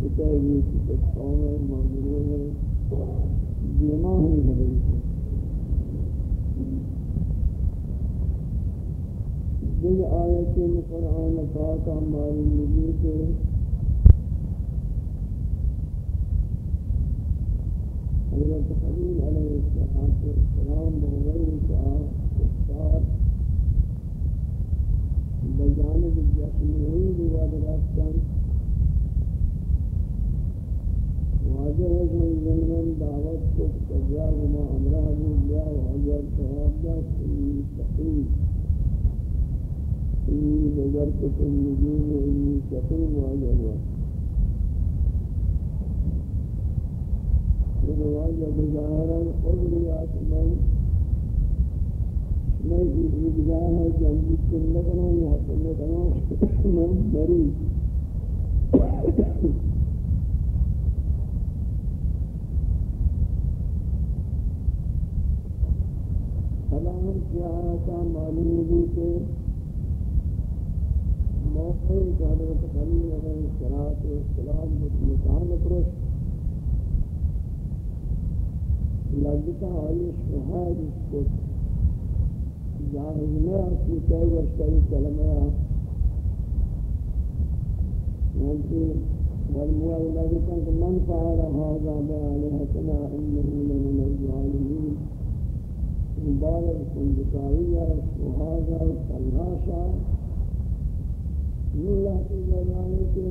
کچھ کتابی کچھ قوم مغرور ہے دیما ہی حضرت دیگر آیت قرآن پاک ہماری نبی کے حضرت خلیل علیہ السلام بغیر کا کفار بجانب جسمی دیواد راستان واجه ہے کہ زمین دعوت کو تجا و ما امرہ بھی لیا و اجر ثواب دا سنی تقیم سنی نظر کو تم نجوم و انی تقیم و اجر و یہ واجہ بظاہرہ قدریات من میں یہ بظاہر ہے کہ ہم جس کو نہ کروں یا حق نہ کروں میں مریض کیا تھا معلوم بھی کہ موقع جانے تکلی اگر شرات و سلام مطمئن پرش لگتا آئی شہاد اس کو جاہز میں من فعل هذا بآلهتنا إنه لمن الظالمين. مبارك كن وهذا فلاشا اللہ کی زبانے کے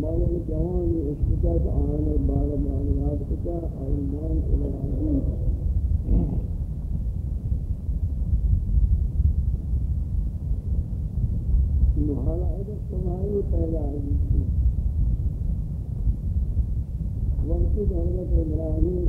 مالک جوان اشتکت آنے بار بار یاد کتا ایمان الہی محالا عدد سمائی پیدا ہے وقت حضرت ابراہیم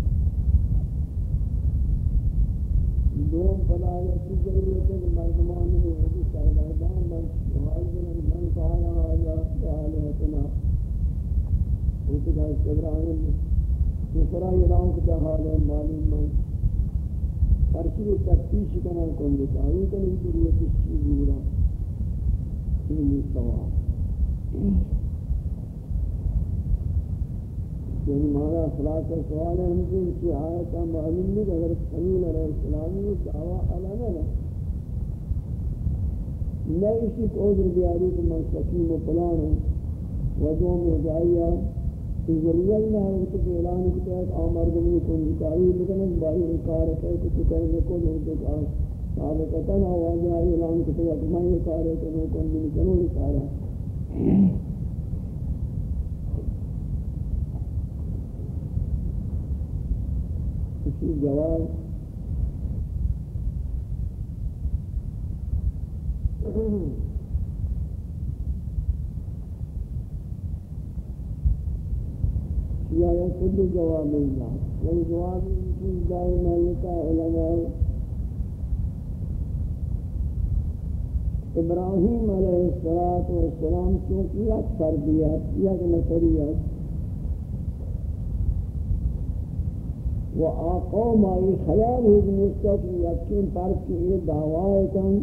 دوم فلا یکی ضرورت ہے مردمان نے وجود سرگردان من معاذن من قال هذا آلهتنا وتدا ابراہیم دوسرا اعلان کیا حال ہے معلوم من ہر چیز تفتیش کرنا کون دیتا ہے؟ کہ نہیں ضرورت اس چیز ہو رہا۔ یہ مستوى یعنی مارا اخلاق کا سوال ہے، ہم ان کی آیت معلوم نہیں اگر خلیل علیہ السلام نے دعویٰ علامہ نہ میں اسی کو عذر بیاری کو من سکیم و پلان ہوں۔ وجہ میں جائیا کہ ذریعہ نہ ہے کہ اعلان کی تحت آمار گمی کن دکاری لیکن اس بائی انکار ہے کہ تو کہنے کو جو کہ سابقتا نہ ہوا جائے اعلان کی تحت میں انکار ہے کہ میں کن بھی کنوں انکار ہے۔ کی جواب یا یہ خود جواب نہیں ہے یہ جواب کی دائیں مالکہ علماء ابراہیم علیہ السلام چونکہ یک تربیت یک نصریت و آقام آئی خیال ہے جنستا کہ یقین پر کی یہ دعوائے کن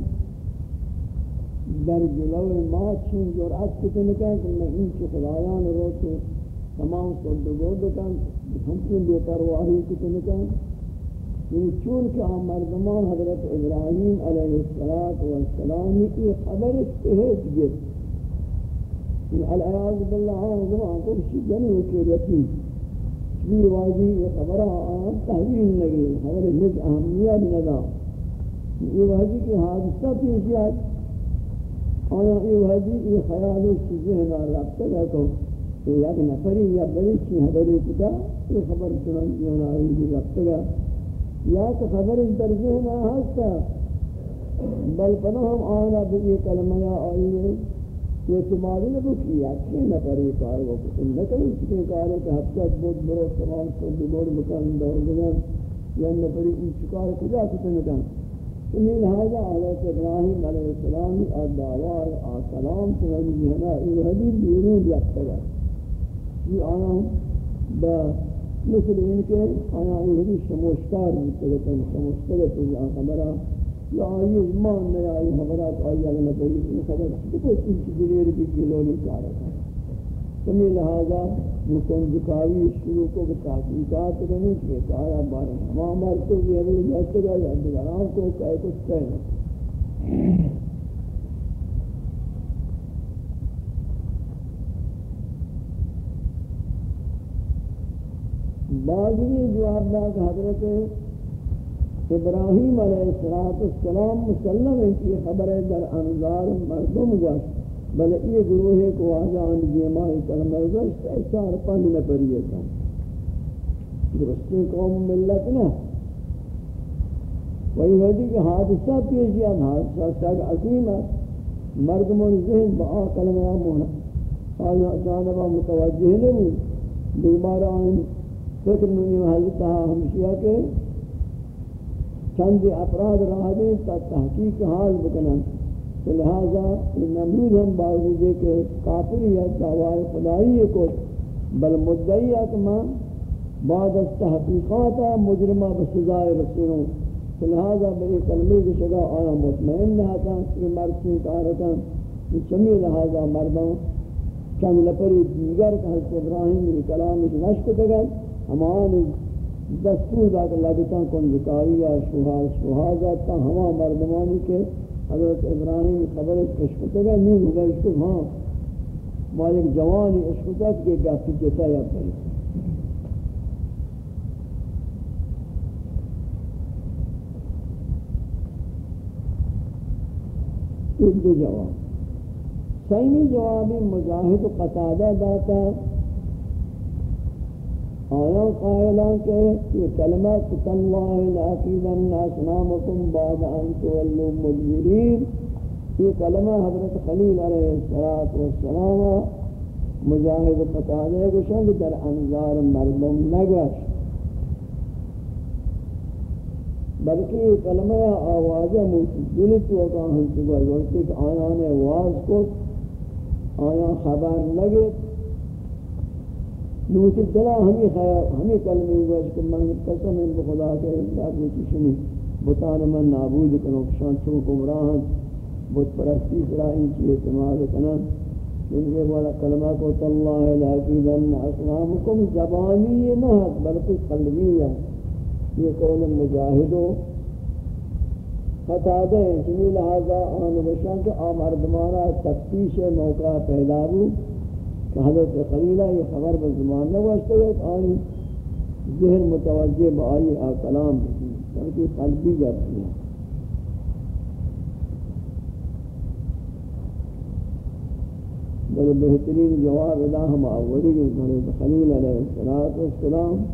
در جلو ما چون جرعت کتن کن کہ میں ان کی خدایان رو تو تمام صد گود کن ہمچن بے پرواہی کتن کن. یعنی چون کہ ہم مردمان حضرت ابراہیم علیہ السلام کی خبر استحیط گفت. یعنی العیاض باللہ زمان کو اسی جنو کے رتیم؟ یہ واجی یہ خبر آن تحویل لگی خبر نز اہمیت ندا. یہ واجی کی حادثہ پیش یاد آیا یہ واجی یہ خیال اس ذہن رابطہ گا تو تو یک نفری یا بڑی چی حبری کتا یہ خبر چنان یہ ناری بھی رابطہ گا یا کہ خبر اس در ذہن آہستا بل پناہ ہم آنا بھی یہ کلمہ یا آئی ہے یہ تمہاری نہ بکیا کہ نہ کرے کار وہ ان نہ کرے کہ کار ہے کہ ہفتہ بہت بڑا تمام کو بگوڑ مکان دور گیا یا نہ پڑی ان چکار کجا کتے نہ کان تو یہ لہذا حضرت ابراہیم علیہ السلام اور دعوار اور سلام سے نبی ہے نا یہ حدیث بیرون یافتا ہے۔ یہ آیا ہوں با مثل ان کے آیا یہ حدیث شموشکار مستقل شموشکر تو یہ خبرہ یا آئی ایمان میں آئی حضرات آئی اگر نبیلی کی خبر دیکھو ان کی دلیر بھی گلولی کارا تھا سمی لہذا مکن ذکاوی شروع کو بتحقیقات رہنی کہ کارا بارے ہما مرتو بھی اگر جاتے گا یا دگران کو کہے، کچھ کہنا بعضی جواب دا کہ حضرت ابراہیم علیہ السلام مسلم ہے کہ خبر ہے در انظار مردم گوشت بلے یہ گروہ کو آجان دیمائی کلمہ گوشت ایسار پند نہ پریے تھا درستی قوم ملت نہ۔ وہی ویدی کہ حادثہ پیش یا حادثہ سگ عظیم ہے۔ مردمون ذہن با کلمہ مونا آیا جانبا متوجہ نہیں بیمار آئین فکر میں حضرت ہمشیہ کے۔ چند افراد رہا دیں تا تحقیق حال بکنن تو لہذا نمرود ہم باوجود ہے کہ کافری ہے دعوائے خدایی کو بل مدعی ہے کہ ماں بعد از تحقیقات مجرمہ بسزائے رسولوں تو لہذا بے کلمی کی شگا آیا مطمئن نہ تھا کہ مرد سے کارتا چمی لہذا مردوں، چند لپری دیگر کہ حضرت ابراہیم کلام نشک تگل ہمان دستور دا کہ لگتا کن ذکاری یا شہاد شہادہ تا ہما مردمانی کے حضرت ابراہیم خبر عشق تگا نہیں ہوگا عشق ہاں مالک جوانی عشق تک کے گاتی جتا یا پڑی ایک دو جواب۔ سیمی جوابی مجاہد قطادہ داتا آیا قائلان کہ یہ کلمہ کت اللہ لعقیدن اسنامکم بعد ان تولو مدبرین یہ کلمہ حضرت خلیل علیہ السلام مجاہد قطعہ گوشن در انظار مردم نگوش بلکہ یہ کلمہ آوازہ مجدلت وقا ہم سبا وقت ایک آیان آواز کو آیا خبر لگے۔ نوتی دلا ہمیں خیال ہمیں کلمی گوش کہ من قسم ان بخدا کے اللہ کو کشنی بطان من نابود کنو کشان چون کمراہن بت پرستی سرا ان کی اعتماد کنن۔ جن کے والا کلمہ کو تاللہ لاکیدن اسلامکم زبانی نہ بلکہ قلبی ہے۔ یہ قول مجاہدو خطا دیں۔ چنی لہذا آن بشان کہ آم اردمانا تفتیش موقع پیدا ہو کہ حضرت خلیلہ یہ خبر بزمان نہ واسطے ہے آئی ذہن متوجہ بآئی آ کلام بکی، بلکہ قلبی کرتی ہے۔ بل بہترین جواب ادا ہم اولی کے حضرت خلیل علیہ السلام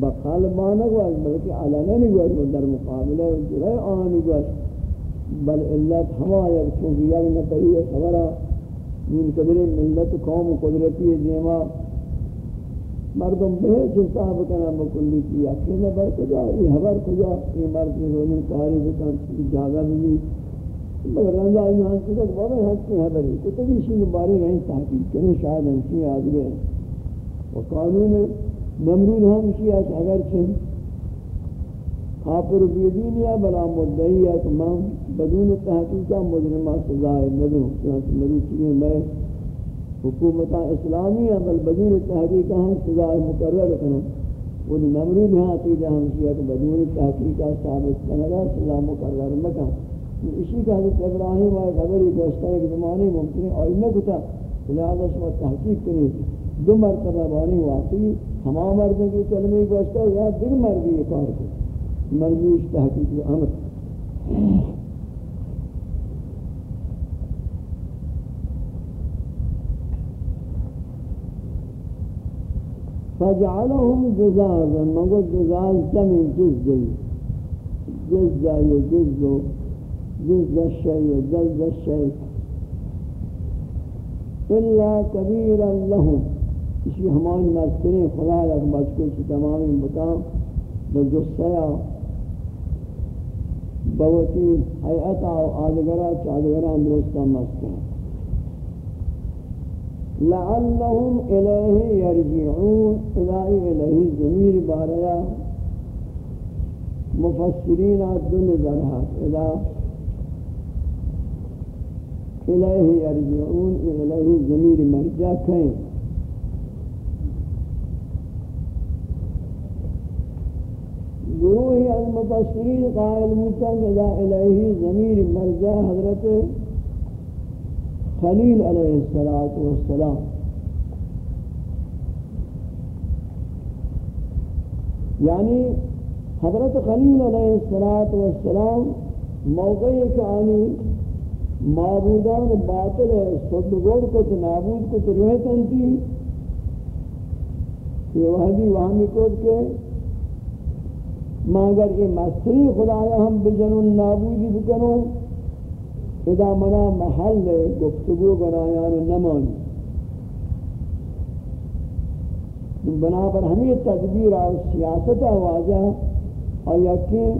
بقلبانہ گوش بلکہ علانہ نہیں گوش در مقابلہ جرائے آنی گوش بل علت ہما یک چونکہ یک نتعیہ خبرہ من قدر ملت قوم قدرتی دیما مردم بہت حساب کرنا بکلی کی یقین بر کجا، یہ خبر کجا، یہ مرد رونی کاری بکن جاگا بھی مگر رنگا ایمان کجا، بابا حق کی خبری تو تبھی اسی بارے رہیں تحقیق کریں، شاید ہمشی آدمی و قانون نمرود ہمشی ہے کہ اگر چن کافر بیدین یا بلا مدعی ہے کہ میں بدون تحقیقہ مجرمہ سزائے ندوں چنانچہ مروچ چیئے میں حکومت اسلامی ہے بل بدون تحقیق ہم سزا مقرر کرنا وہ نمرود ہے عقیدہ ہم شیعہ کہ بدون تحقیق ثابت کرنا سزا مقرر مکہ اسی کا حضرت ابراہیم آئے خبری گوشتا ایک زمانے ممکن ہے اور آئینہ کتا لہذا شما تحقیق کریں۔ دو مرتبہ بانی واقعی ہما مردوں کی کلمہ گوشتا یا دل مردی یہ کار کو۔ مردوش تحقیق امر فجعلهم جزازا. مگر جزاز جمع جزی جزا یجزو جزا الشيء جزا الشيء إلا كبيرا لهم. اسی ہماری مسترین خدا یک مذکر سے تمامی بتاؤں. بجسیا بوتی حیعتا و آدگرہ چادگرہ درستہ مسترین. لعلهم إليه يرجعون إلهي إليه زمير باريا. مفسرين الدن ذرها إلى إليه يرجعون إليه زمير مرجع كين. گروہ المفسرین قائل متن إليه زمير مرجع حضرت خلیل علیہ السلام یعنی حضرت خلیل علیہ السلام موقع کہ کہانی معبودان باطل ہے صدگور کو تو نابود کو تو رہتن تھی یہ وحدی وہمی کود کے مگر یہ مستری خدایا ہم بجنون نابودی بکنوں اذا منا محل گفتگو گنایان نمانی بنابر ہمیں تدبیر اور سیاست واضح اور یقین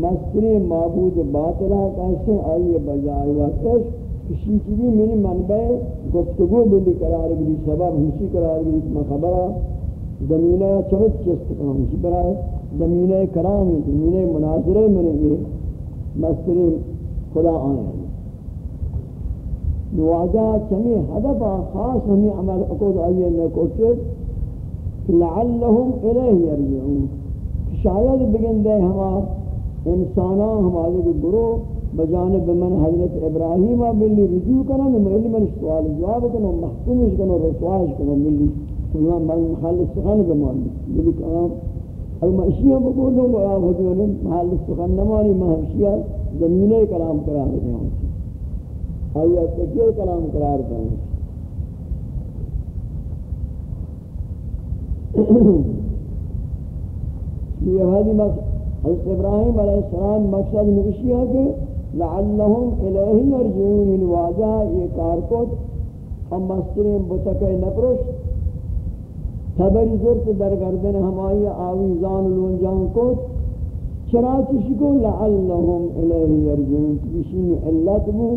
مستری معبود باطلہ کیسے آئیے بجائے وقت کسی کی بھی میری منبع گفتگو بلی قرار گلی سبب ہمشی قرار گلی میں خبرہ زمینہ چوت چست کروں ہمشی برائے زمینہ کرام زمینہ مناظرے میں نے مستری خدا آئے ہیں نواجہ چمی حدف خاص ہمیں عمل اقود آئیے نکوچت لعلہم الیہ یرجعون. شاید بگن دے ہما انسانان ہمارے گروہ بجانب من حضرت ابراہیم بلی رجوع کرنا ملی من سوال جواب کرنا محکومش کرنا رسواش کرنا ملی من محل سخن بمانی بلی کلام. اگر اشیاء بکردوں گو یا حضور محل سخن نمانی محشیہ زمینہ کلام کرا دے ہوں آیا تکیہ کلام قرار کرنے یہ ہادی حدیث حضرت ابراہیم علیہ السلام مقصد نوشی ہے کہ لعلہم الہی یرجعون ان واجہ یہ کارکت ہم مسترین بتکے نپرش، تبری زرت در گردن ہمائی آویزان لونجان کت چرا چشی کو لعلہم الہی یرجعون. کشین علت بو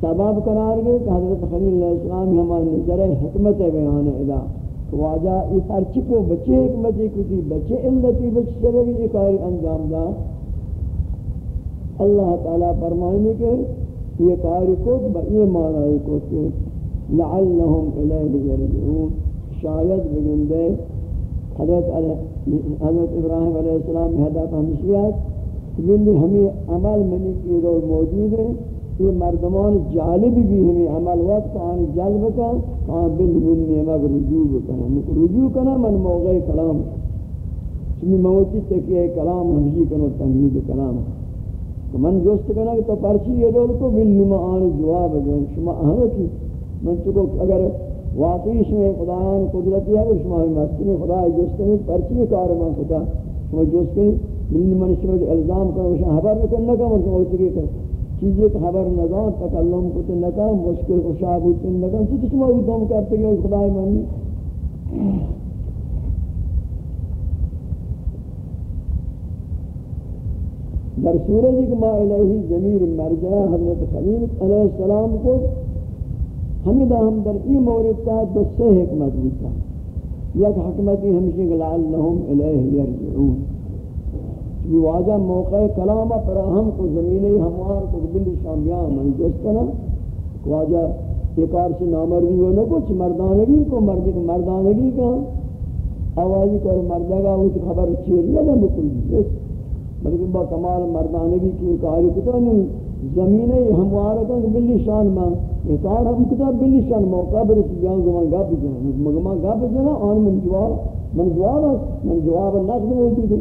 سبب قرار گئے کہ حضرت خلیل علیہ السلام ہمارے نظر حکمت بیان ادا. واجہ اس ارچ کو بچے حکمت کو بچے علتی، بچے سبب یہ کاری انجام دا. اللہ تعالی فرمائنے کے یہ کاری کو یہ معنی کو کہ لعلهم الیہ یرجعون. شاید بگندے حضرت علیہ حضرت ابراہیم علیہ السلام ہدایت ہمشیہ کہ ہمیں عمل منی کی دور موجود ہے، یہ مردمان جالب بھی ہمیں عمل وقت آن جلب کا آن بل من نیمک رجوع بکنا رجوع کنا من موقع کلام. چمی موتی تکیہ کلام ہمشی کنو تنمید کلام. من جوست کنا کہ تو پرچی یہ دول کو بل نما آن جواب جو شما احمد من چکو اگر واقعی شما خدایان قدرتی ہے، شما مستنی خدا جوست کنی پرچی کار من خدا۔ شما جوست کنی بل نما شما الزام کنو شما حبر بکن نکا من شما اتکی کن۔ چیزی کہ خبر نگان تکلم کو تو نکا مشکل کو شاب ہوتے نکا تو شما بھی دم کرتے کہ خدای منی۔ در سورج کہ ما الہی ضمیر مرجع حضرت خلیل علیہ السلام کو ہمیں ہم در ای مورد تا دو سے حکمت ہوتا یک حکمتی ہمشہ لعلہم الہ یرجعون. یہ واضح موقع کلامہ فراہم کو زمینی ہموار کو بلی شامیاں من جس کنا واضح یہ کار سے نامردی ہو نہ کچھ مردانگی کو مردی کو مردانگی کا۔ آوازی کو مردگا ہوئی خبر چیر نہ بکل بلکہ با کمال مردانگی کی کاری کتا نہیں زمینہ ہموارکا کہ بلی شان ماں یہ کار ہم کتا بلشان موقع برسی جان زمان گا پی جانا مگما گا پی جانا آن من جواب من جواب من جواب نقد موجود ہے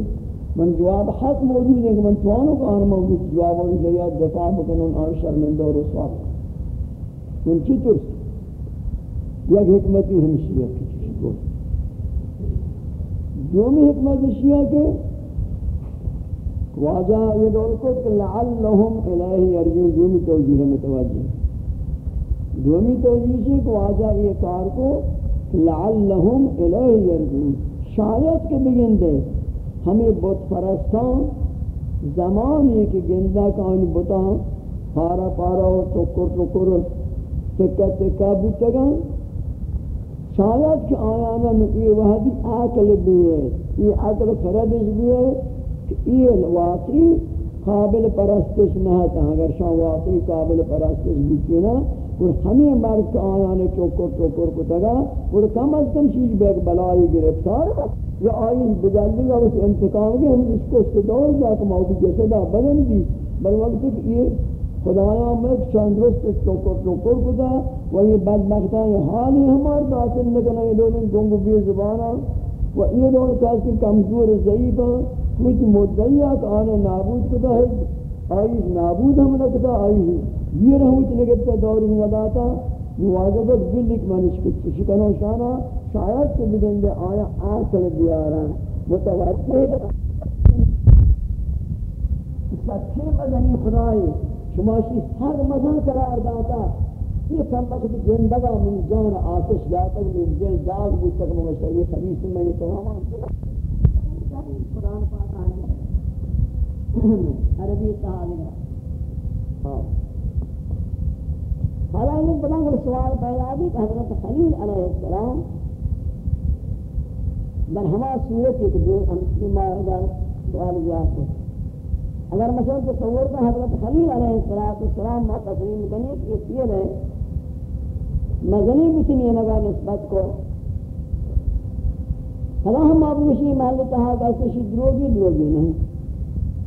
من جواب حق موجود ہے کہ من توانو کا آن موجود جواب آن ذریعہ دفاع بکنن آن شرمندہ و رسوا من چی ترس یک حکمتی ہمشیہ کی چیز کو دومی حکمت شیعہ کے واجہ یہ دور کو کہ لعلہم الہی ارجو دومی توجیہ متوجہ دومی توجیہ سے کہ واجہ یہ کار کو، لعلہم الہی ارجو شاید کے بگن دے ہمیں بت پرستان زمان یہ کہ گندہ کانی بتا، پارا پارا و ٹکر ٹکر، تکہ تکہ بوتگان شاید کہ آیانا یہ وحدی عقل بھی ہے، یہ عقل فردش بھی ہے کہ یہ واقعی قابل پرستش نہ تھا اگر شان واقعی قابل پرستش بھی نا اور ہمیں مرد کا آیان چوکر چوکر کو تگا اور کم از کم چیز بیگ بلائی گرفتار یا آئین بجلدی گا اس انتقام گے ہم اس کو استدور جا کہ موضوع جسدہ بدن دی بل وقت کہ یہ خدایا میں چند روز تک چوکر چوکر کو دا و یہ بدبختہ یہ حالی ہمار باطن لگنا یہ دونوں گنگو بی زبانا و یہ دونوں کیسی کمزور ضعیف ہیں کچھ مدعیات آنے نابود کتا ہے آئی نابود ہم نکتا آئی یہ رہوچ لگتا دور میں نداتا موازبت بلک منش کچھ شکنو شانا شاید سے بگن دے آیا آکل بیارا متوجہ سچے مدنی خدای شماشی ہر مدن قرار داتا یہ کم وقت زندگا من جان آتش جاتا من دل داغ بود تک مگشتا یہ خبیث میں نے تماما قرآن پاک عربی تعالی ہاں حالانکہ بلنگ سوال پیدا بھی کہ حضرت خلیل علیہ السلام در ہما صورت ایک دو انسی ماہدہ سوال جواب کو اگر مثلا تصور کا حضرت خلیل علیہ السلام ما تسلیم کرنے کی یہ ہے مغنی بتنی مگا نسبت کو حالا ہم مشی محل کہا کہ شی دروگی دروگی نہیں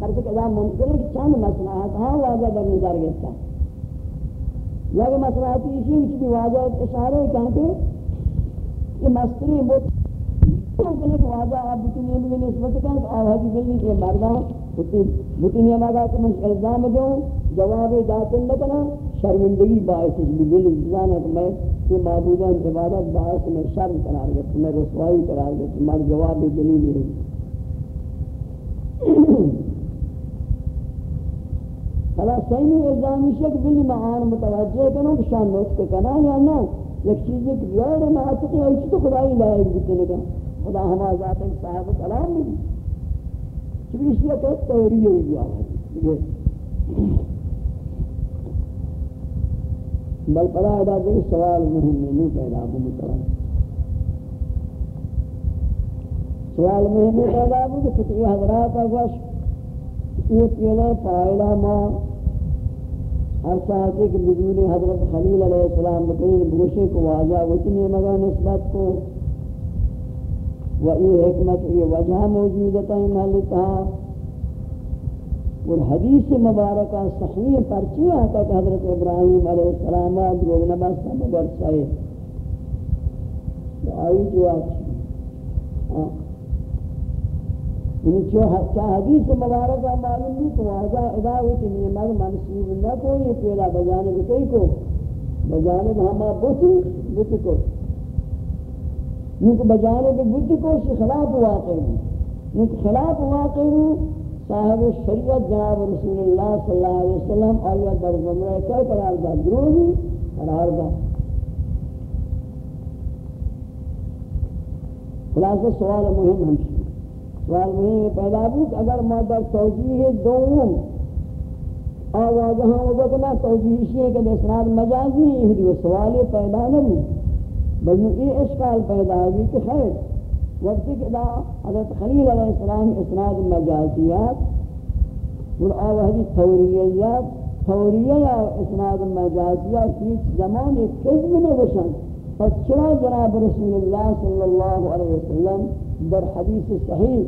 ہر کہ ممکن ہے کہ چند مسئلہ ہے ہاں واضح در نظر گئتا یا کہ مسئلہ ہے اسی وچ بھی واضح اشارہ ہے کہاں کہ یہ مستری بہت ممکن ہے کہ واضح آپ بکنی بھی نسبت کریں کہ آوازی بلنی کہ مردان بکنی مگا کہ من الزام دوں جواب داتن لکنا شرمندگی باعث اس بھی دل زبان ہے کہ میں یہ معبودان عبادت باعث میں شرم قرار گئے میں رسوائی قرار گئے تمہارا جواب دلیل ہے۔ حالا صحیح الزامی شک بلی معان متوجہ کنو کہ شان نوت کو کنا یا نا یک چیز ایک غیر معاتقی ہے اسی تو خدای لائق بتنے کا خدا ہما ذات صاحب کلام نہیں چبی اس لیے کہ تحریہ ہی گیا ہے بل پدا ادا دے سوال مهم نہیں پیدا ہو متوجہ سوال مهم پیدا ہو کہ فقی حضرات اگوش یہ پیلا پائلا ما ہر ساتھ کہ بدون حضرت خلیل علیہ السلام بکرین بوشے کو واضح وچنے مگا نسبت کو و یہ حکمت یہ وجہ موجودتا ہے محلتا اور حدیث مبارکہ صحیح پرچی آتا کہ حضرت ابراہیم علیہ السلام لوگ نبستا مگر صحیح آئی جواب یعنی چو حدیث مبارکہ معلوم بھی تو واضح ادا ہوئی کہ نعمت منصوب نہ کو یہ پیدا بجانب کئی کو بجانب ہما بت بت کو یہ بجانب بت کو سے خلاف واقع ہے یہ خلاف واقع ہے صاحب شریعت جناب رسول اللہ صلی اللہ علیہ وسلم آیا در زمرہ کیا قرار دا دروگی قرار دا خلاصہ سوال مهم ہمشی سوال پیدا بود، اگر ما در توجیه دوم آواز ہاں ہوگا کہ نہ ہے کہ اسناد مجازی ہے سوال پیدا نہیں بلکہ یہ اشکال پیدا ہے کہ خیر. وقت کہ دا حضرت خلیل علیہ السلام اسناد مجازیات اور آوہدی تورییات توریہ یا اسناد مجازیات کی زمان کذب نوشن پس چرا جناب رسول اللہ صلی اللہ علیہ وسلم در حدیث صحیح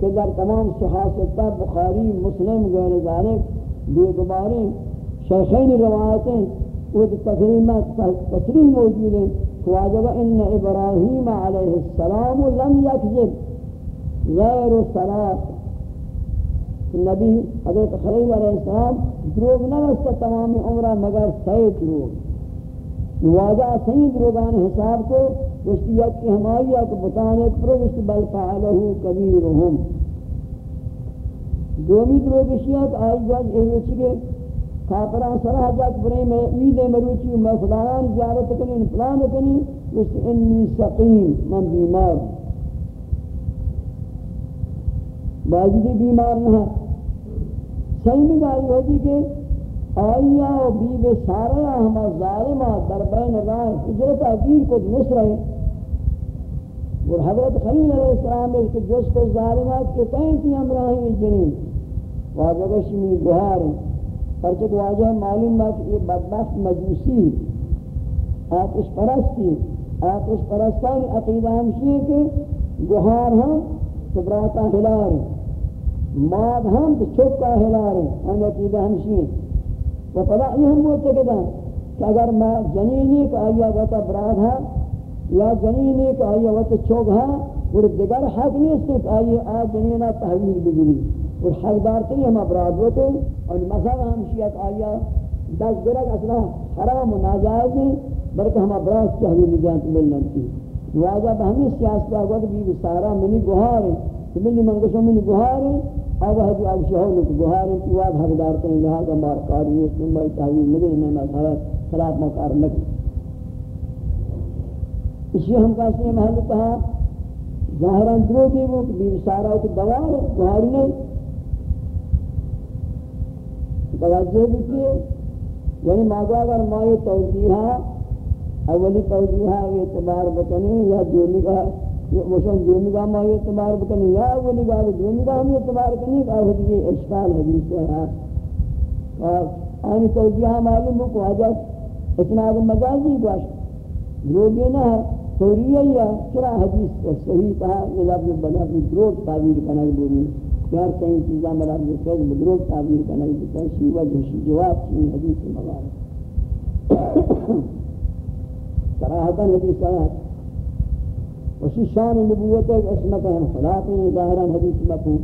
کہ در تمام صحاستہ بخاری، مسلم، غیر ذالک، بے گباریں شیخین روایتیں وہ تقریمات تصریح موجود ہیں واجب ان ابراہیم علیہ السلام لم یکذب، غیر صلاة نبی حضرت خلیل علیہ السلام دروگ نہ وسط تمام عمرہ مگر سید دروگ واجہ صحیح دروگان حساب کو وشتیت کی ہمائیہ کو بتانے پر وشت بل فعلہو کبیرہم۔ دومی دروگ شیعت آئی جاج اے وچگے کافران سرح جات برے میں عید مروچی، میں خدایان زیارت کنی فلان کنی، اس انی سقیم، من بیمار۔ باجی بیمار نہ صحیح میں گائی ہوتی کہ آئیا و بیب سارا ہما ظالمہ در بین راہ حجرت عقیر کو مصر ہے۔ اور حضرت خلیل علیہ السلام ہے کہ جس کو ظالمات کے کہیں تھی امراہی جنین واجبہ شمی گوھار ہیں۔ پرچک واجہ معلوم ہے کہ یہ بدبخت مجوسی آتش پرستی آتش پرستان عقیدہ ہمشی ہے کہ گوھار ہم ہاں سبراتا ہلار ہیں۔ ماد ہم تو چکا ہلار ہم ہاں عقیدہ ہمشی ہیں۔ و پدا یہ ہم وہ چکتا کہ اگر میں جنینی کا آیا وطا براد ہے یا جنینی کا آیا وطا چوک ہے، اور دیگر حق نہیں ہے کہ آئیے آج جنینہ تحویل بگری اور حقدار تری ہم ابراد ہوتے اور مذہب ہم شیعت آیا دس گرگ اصلا حرام و ناجائز ہیں، بلکہ ہم ابراد سے حویل جانت ملنا تھی۔ واجہ بہمی سیاست کا وقت بھی سارا منی گوھار ہیں، تو منی منگشو منی گوھار ہیں اب حدی آب شہر لکھ گوھار ہیں کہ واد حقدار تری لہذا مارکاری ہے سن بائی تحویل نگے میں مذہب خلاف مکار نگے اسی ہم کہتے ہیں محل کہا ظاہران درو کی وہ بیو سارا کی دوار گوھاری نہیں۔ توجہ بھی یعنی ماغا اگر ما یہ توجیہ اولی توجیہ اعتبار بکنی یا دومی کا مشان دومی کا ما یہ اعتبار بکنی، یا اولی کا دومی کا ہم یہ اعتبار کنی کہ یہ اشکال حدیث ہے۔ اور آنی توجیہ معلوم ہو کو حجت اتناد مجازی باش دروگی نہ ہے۔ توریہ یا چرا حدیث صحیح کہا یہ لفظ بنا دروگ تعبیر کنگ بولی بسیار کئی چیزاں مراد بسیار مدروب تعبیر کرنا ہے بسیار شیوہ جوشی؟ جواب چیزیں حدیث مبارک. صراحتاً حدیث آیات وشی شان نبوت ہے اسمت ہے خلاف ہیں ظاہران حدیث مفہوم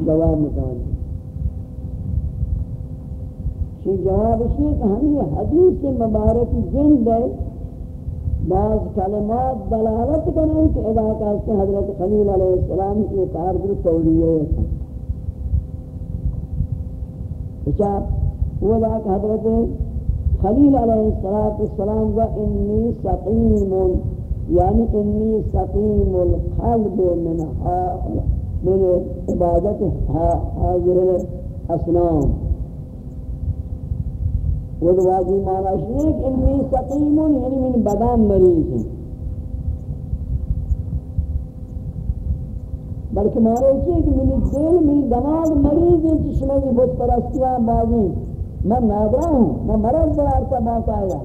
جواب مکان شی جواب اسی ہے کہ ہمیں حدیث مبارکی جن ہے بعض کلمات دلالت کہ ادا کہتے ہیں حضرت خلیل علیہ السلام کی کار در تولیہ ہے۔ اچھا وہ دا کہ حضرت خلیل علیہ السلام و انی سقیم یعنی انی سقیم القلب من من عبادت حاضر الاسلام وہ واجی مانا ہے کہ انی سقیم یعنی من بدان مریض ہیں بلکہ مانا ہے کہ من دل، من دماغ مریض ہیں چشمہ کی بہت پرستیاں بازی میں نادرہ ہوں میں مرض برار کا بات آیا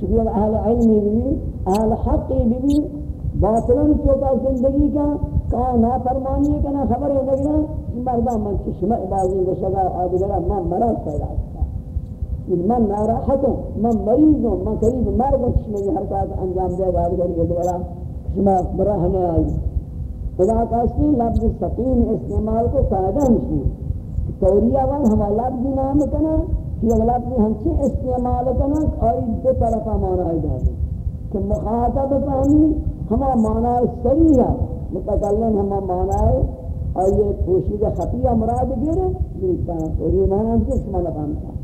چونکہ اہل علمی بھی اہل حقی بھی باطلن چوکا زندگی کا کہاں نافرمانی ہے کہ نہ خبر ہے لگنا مردہ من چشمہ بازی کو آدھگرہ میں مرض پیدا ہے من ناراحت ہوں من مریض ہوں من قریب مرد ہوں میں یہ حرکات انجام دے گا اگر یہ دولا شما براہ نے آئی خدا کہتے ہیں لفظ سقیم استعمال کو فائدہ ہمشی توریہ وان ہما لفظ نام کنا کہ لفظ ہمچی استعمال کنا اور دو طرفہ مانا ہے جاتے کہ مخاطب فہمی ہما مانا سریح ہے متقلن ہما مانا ہے اور یہ پوشیدہ خطیہ مراد گرے یہ توریہ مانا ہمچی شما نفہمتا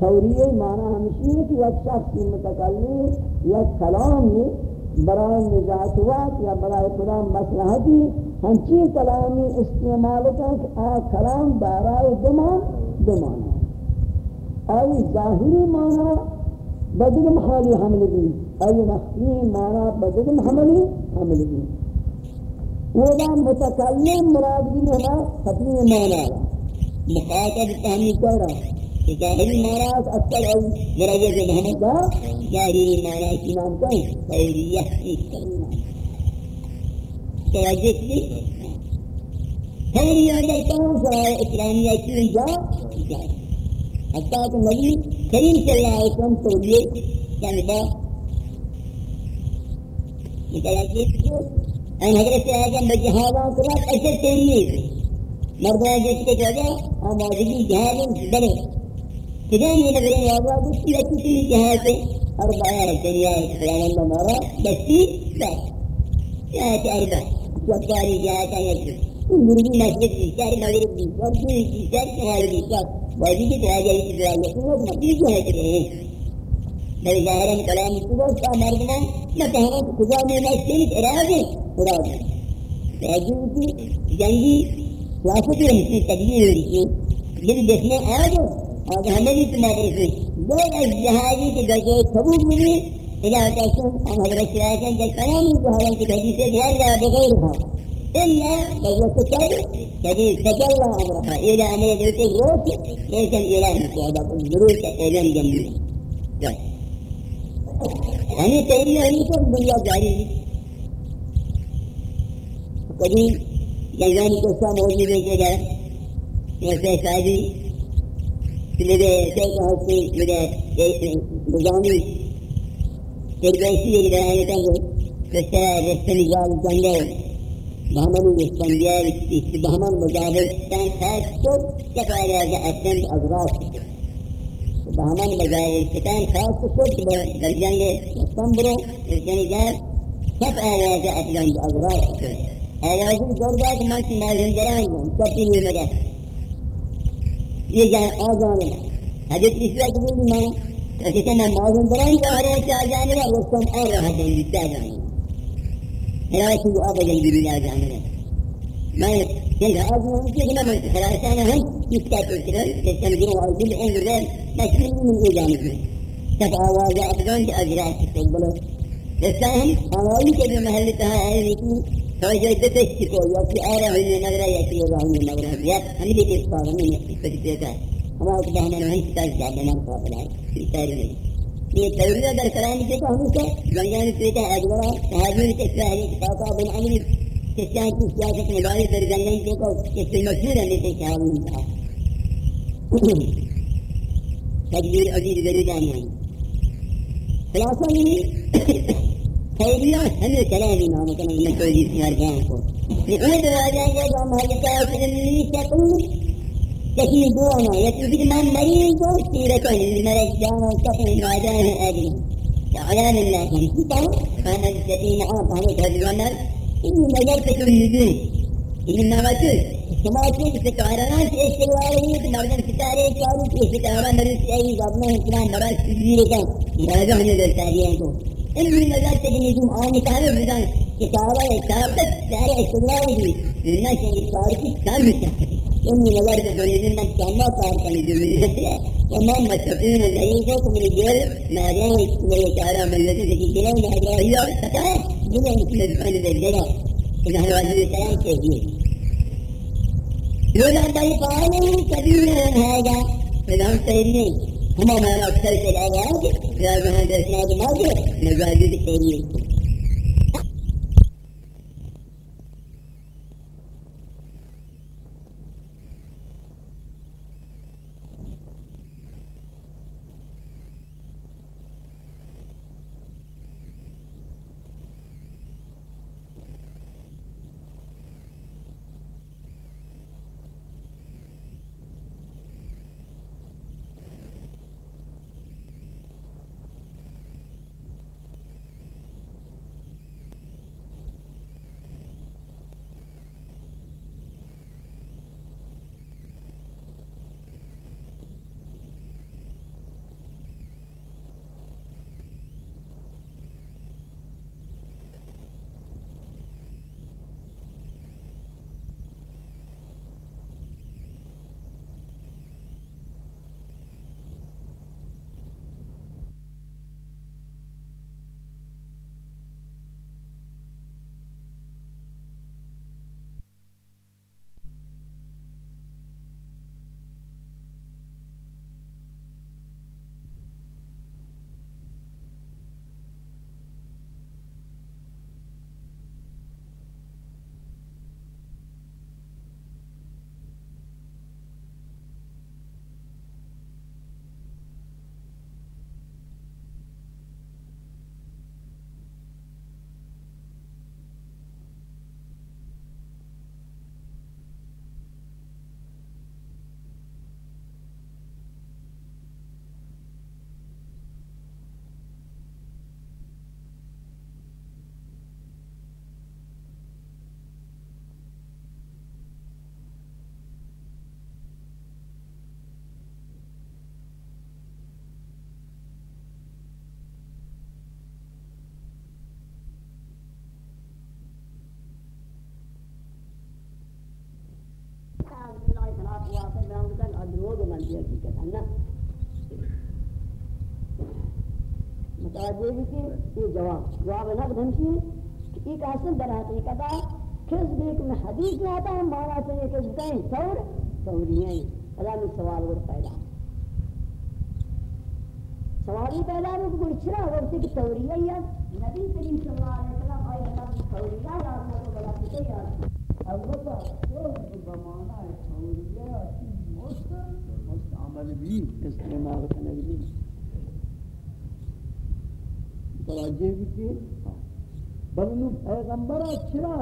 توریه معنی ہمشی ہے کہ یک شخص متکلم یک کلام میں برای نجات وقت یا برای کلام مسلحتی ہنچی کلامی استعمال کرتا آ کلام برای دمان دمان آئی ظاہری معنی بدل محالی حمل بھی۔ آئی مخفی معنی بدل محملی حمل بھی۔ وہ متکلم مراد بھی ہے خطی معنی مخاطب تحمیل کر رہا ظاهری معناس اکثر او درجه سے محمد کا ظاہری معناس کی نام کا خیریہ توجہ کی خیریہ در کون سا اسلامیہ کی جا؟ حتی کہ نبی کریم صلی اللہ علیہ وسلم تو یہ جانبا متوجہ ان حضرت اعظم بجہادہ کرات ایسے تیری مردہ جس کے جگہ آمادگی جہاد بنے۔ كذلك نبرين يا أبواب السيرة في جهاز أربعة الدنيا سبحان الله مرة بسي بس جهات أربعة جباري جهات يجب المرمي مسجد الشهر مغرب الشهر في الشهر شهر الشهر وجد هذا الإسرائيل يقول ما في جهات الإيه بل ظاهرا كلام الكبار فأمرنا نتهمت خدا من السيد إرادة إرادة فأجل جنگی سیاست رہتی تدبیر رہتی جب دیکھنے آ جاؤ رسی دو جہازی کے گھر کے ثبوت ملی إذا تكون أنا برسالة الكلام وهو في حديث هذا بغيرها إلا لو تكل كذي تجلى أمرها إلى أن يدرك الروح ليس الإله مستعدة الدروس إلى الجنة يعني تهيئ عليكم بالله جاري کبھی جلوانی کو سا موجود ہے جگہ ویسے Şimdi de kalsın böyle yanlış. Teknolojisi dedi ben hayretten gösteren resmini yağlıcan değil. Bahman'ın gösteren diğer ismi Bahman bu cahilden her çok defa ilerce etmem azra çıktı. Bahman ile gayretten her çok defa ilerce son bire üstleneceğim. Hep ilerce etmem azra çıktı. Eğer hocam zor geldi maksimum evrimde demedim. Çok bilmiyorum hocam. سے میں موزن درائیں کہ آرہے سے آ جانے گا وہ سم آ رہا ہے جنگی تا جانے ہرائے سے جو آبا جنگی بھی آ جانے گا میں جنگ آج میں ہوں کہ میں خلاصانا ہم اس کا تذکر کہ سمجھیں اور دل انگر دل تشکیل من اے جانب میں تب آواز افغان کے اجراء سے تقبلو الثاني أنا أقول لك إن محلتها هذه فوجد تشتكو يأتي آرة من النغرة يأتي الله من النغرة يأتي هم اللي تشتكو من يأتي ہمارا تو بہن نہیں سکتا زیادہ نام کا بنا ہے تاریخ یہ تاریخ اگر کرانے سے تو ہم سے گنجان سے کہتا ہے اجبرا تہاجر کے فہری کا بن عمرو کسان کی سیاست میں باری در گنجان سے کو اس سے مشہور ہے لیتے کہ ہم تھا تدبیر عزیز ضرور جانے خلاصہ یہ خیریہ ہمیں کلامی نام کنا میں کوئی جیس یار گیا کو لقد راجعنا جمع الكافر اللي تقول تكي بونا يكفي من مريض سيرة المرجان والكفر وعدان أجل تعالى لله كتاب فأنا الذين أعطاني تهجرون إني نجرت النجوم إنما رسول كما كنت تكارنات استوارية نرجع كتاري كارو في كتابة نرس أي قبنا كنا نرس كبيرة كان نرجع من التاريخ إني اللي مجال تجنيدهم أنا تعمل بدان يتعالى يتعبد فارع السلاوي للناس يتعالى كامل. إني مجال تجنيدهم من كما تعرف من جميع ومن مسؤولين الذين يتعالى من الجيل ما ذلك ما يتعالى من الذين يتعالى من الجيل فتعالى جميع مدفعين بالجنة ونحن عليه السلام كثير يقول عن طريق عالم كبير هذا فلهم سيدني Bu mevmanı okşar söyleyen yarandır. Gördüğünün göğsüne giderdir. Mezargı bir seyir. بیان کرتا ادروگ من دی حقیقت نا متوجہ بھی کہ یہ جواب جواب نہ بدھنچی کہ ایک اصل در حقیقت کس بھی کہ حدیث میں آتا ہے مانا چاہیے کہ کہیں ثور ثوریہیں اللہ میں سوال وہ پیدا۔ سوالی پیدا ہو کہ چرا وقت کی توریہ یا۔ نبی کریم صلی اللہ علیہ وسلم آیا تھا توریہ یا اللہ تو بڑا کتے یا البتہ تو بمانا ہے توریہ مستعمل بھی استعمال کرنے بھی توجہ بھی کی بلنو پیغمبر چرا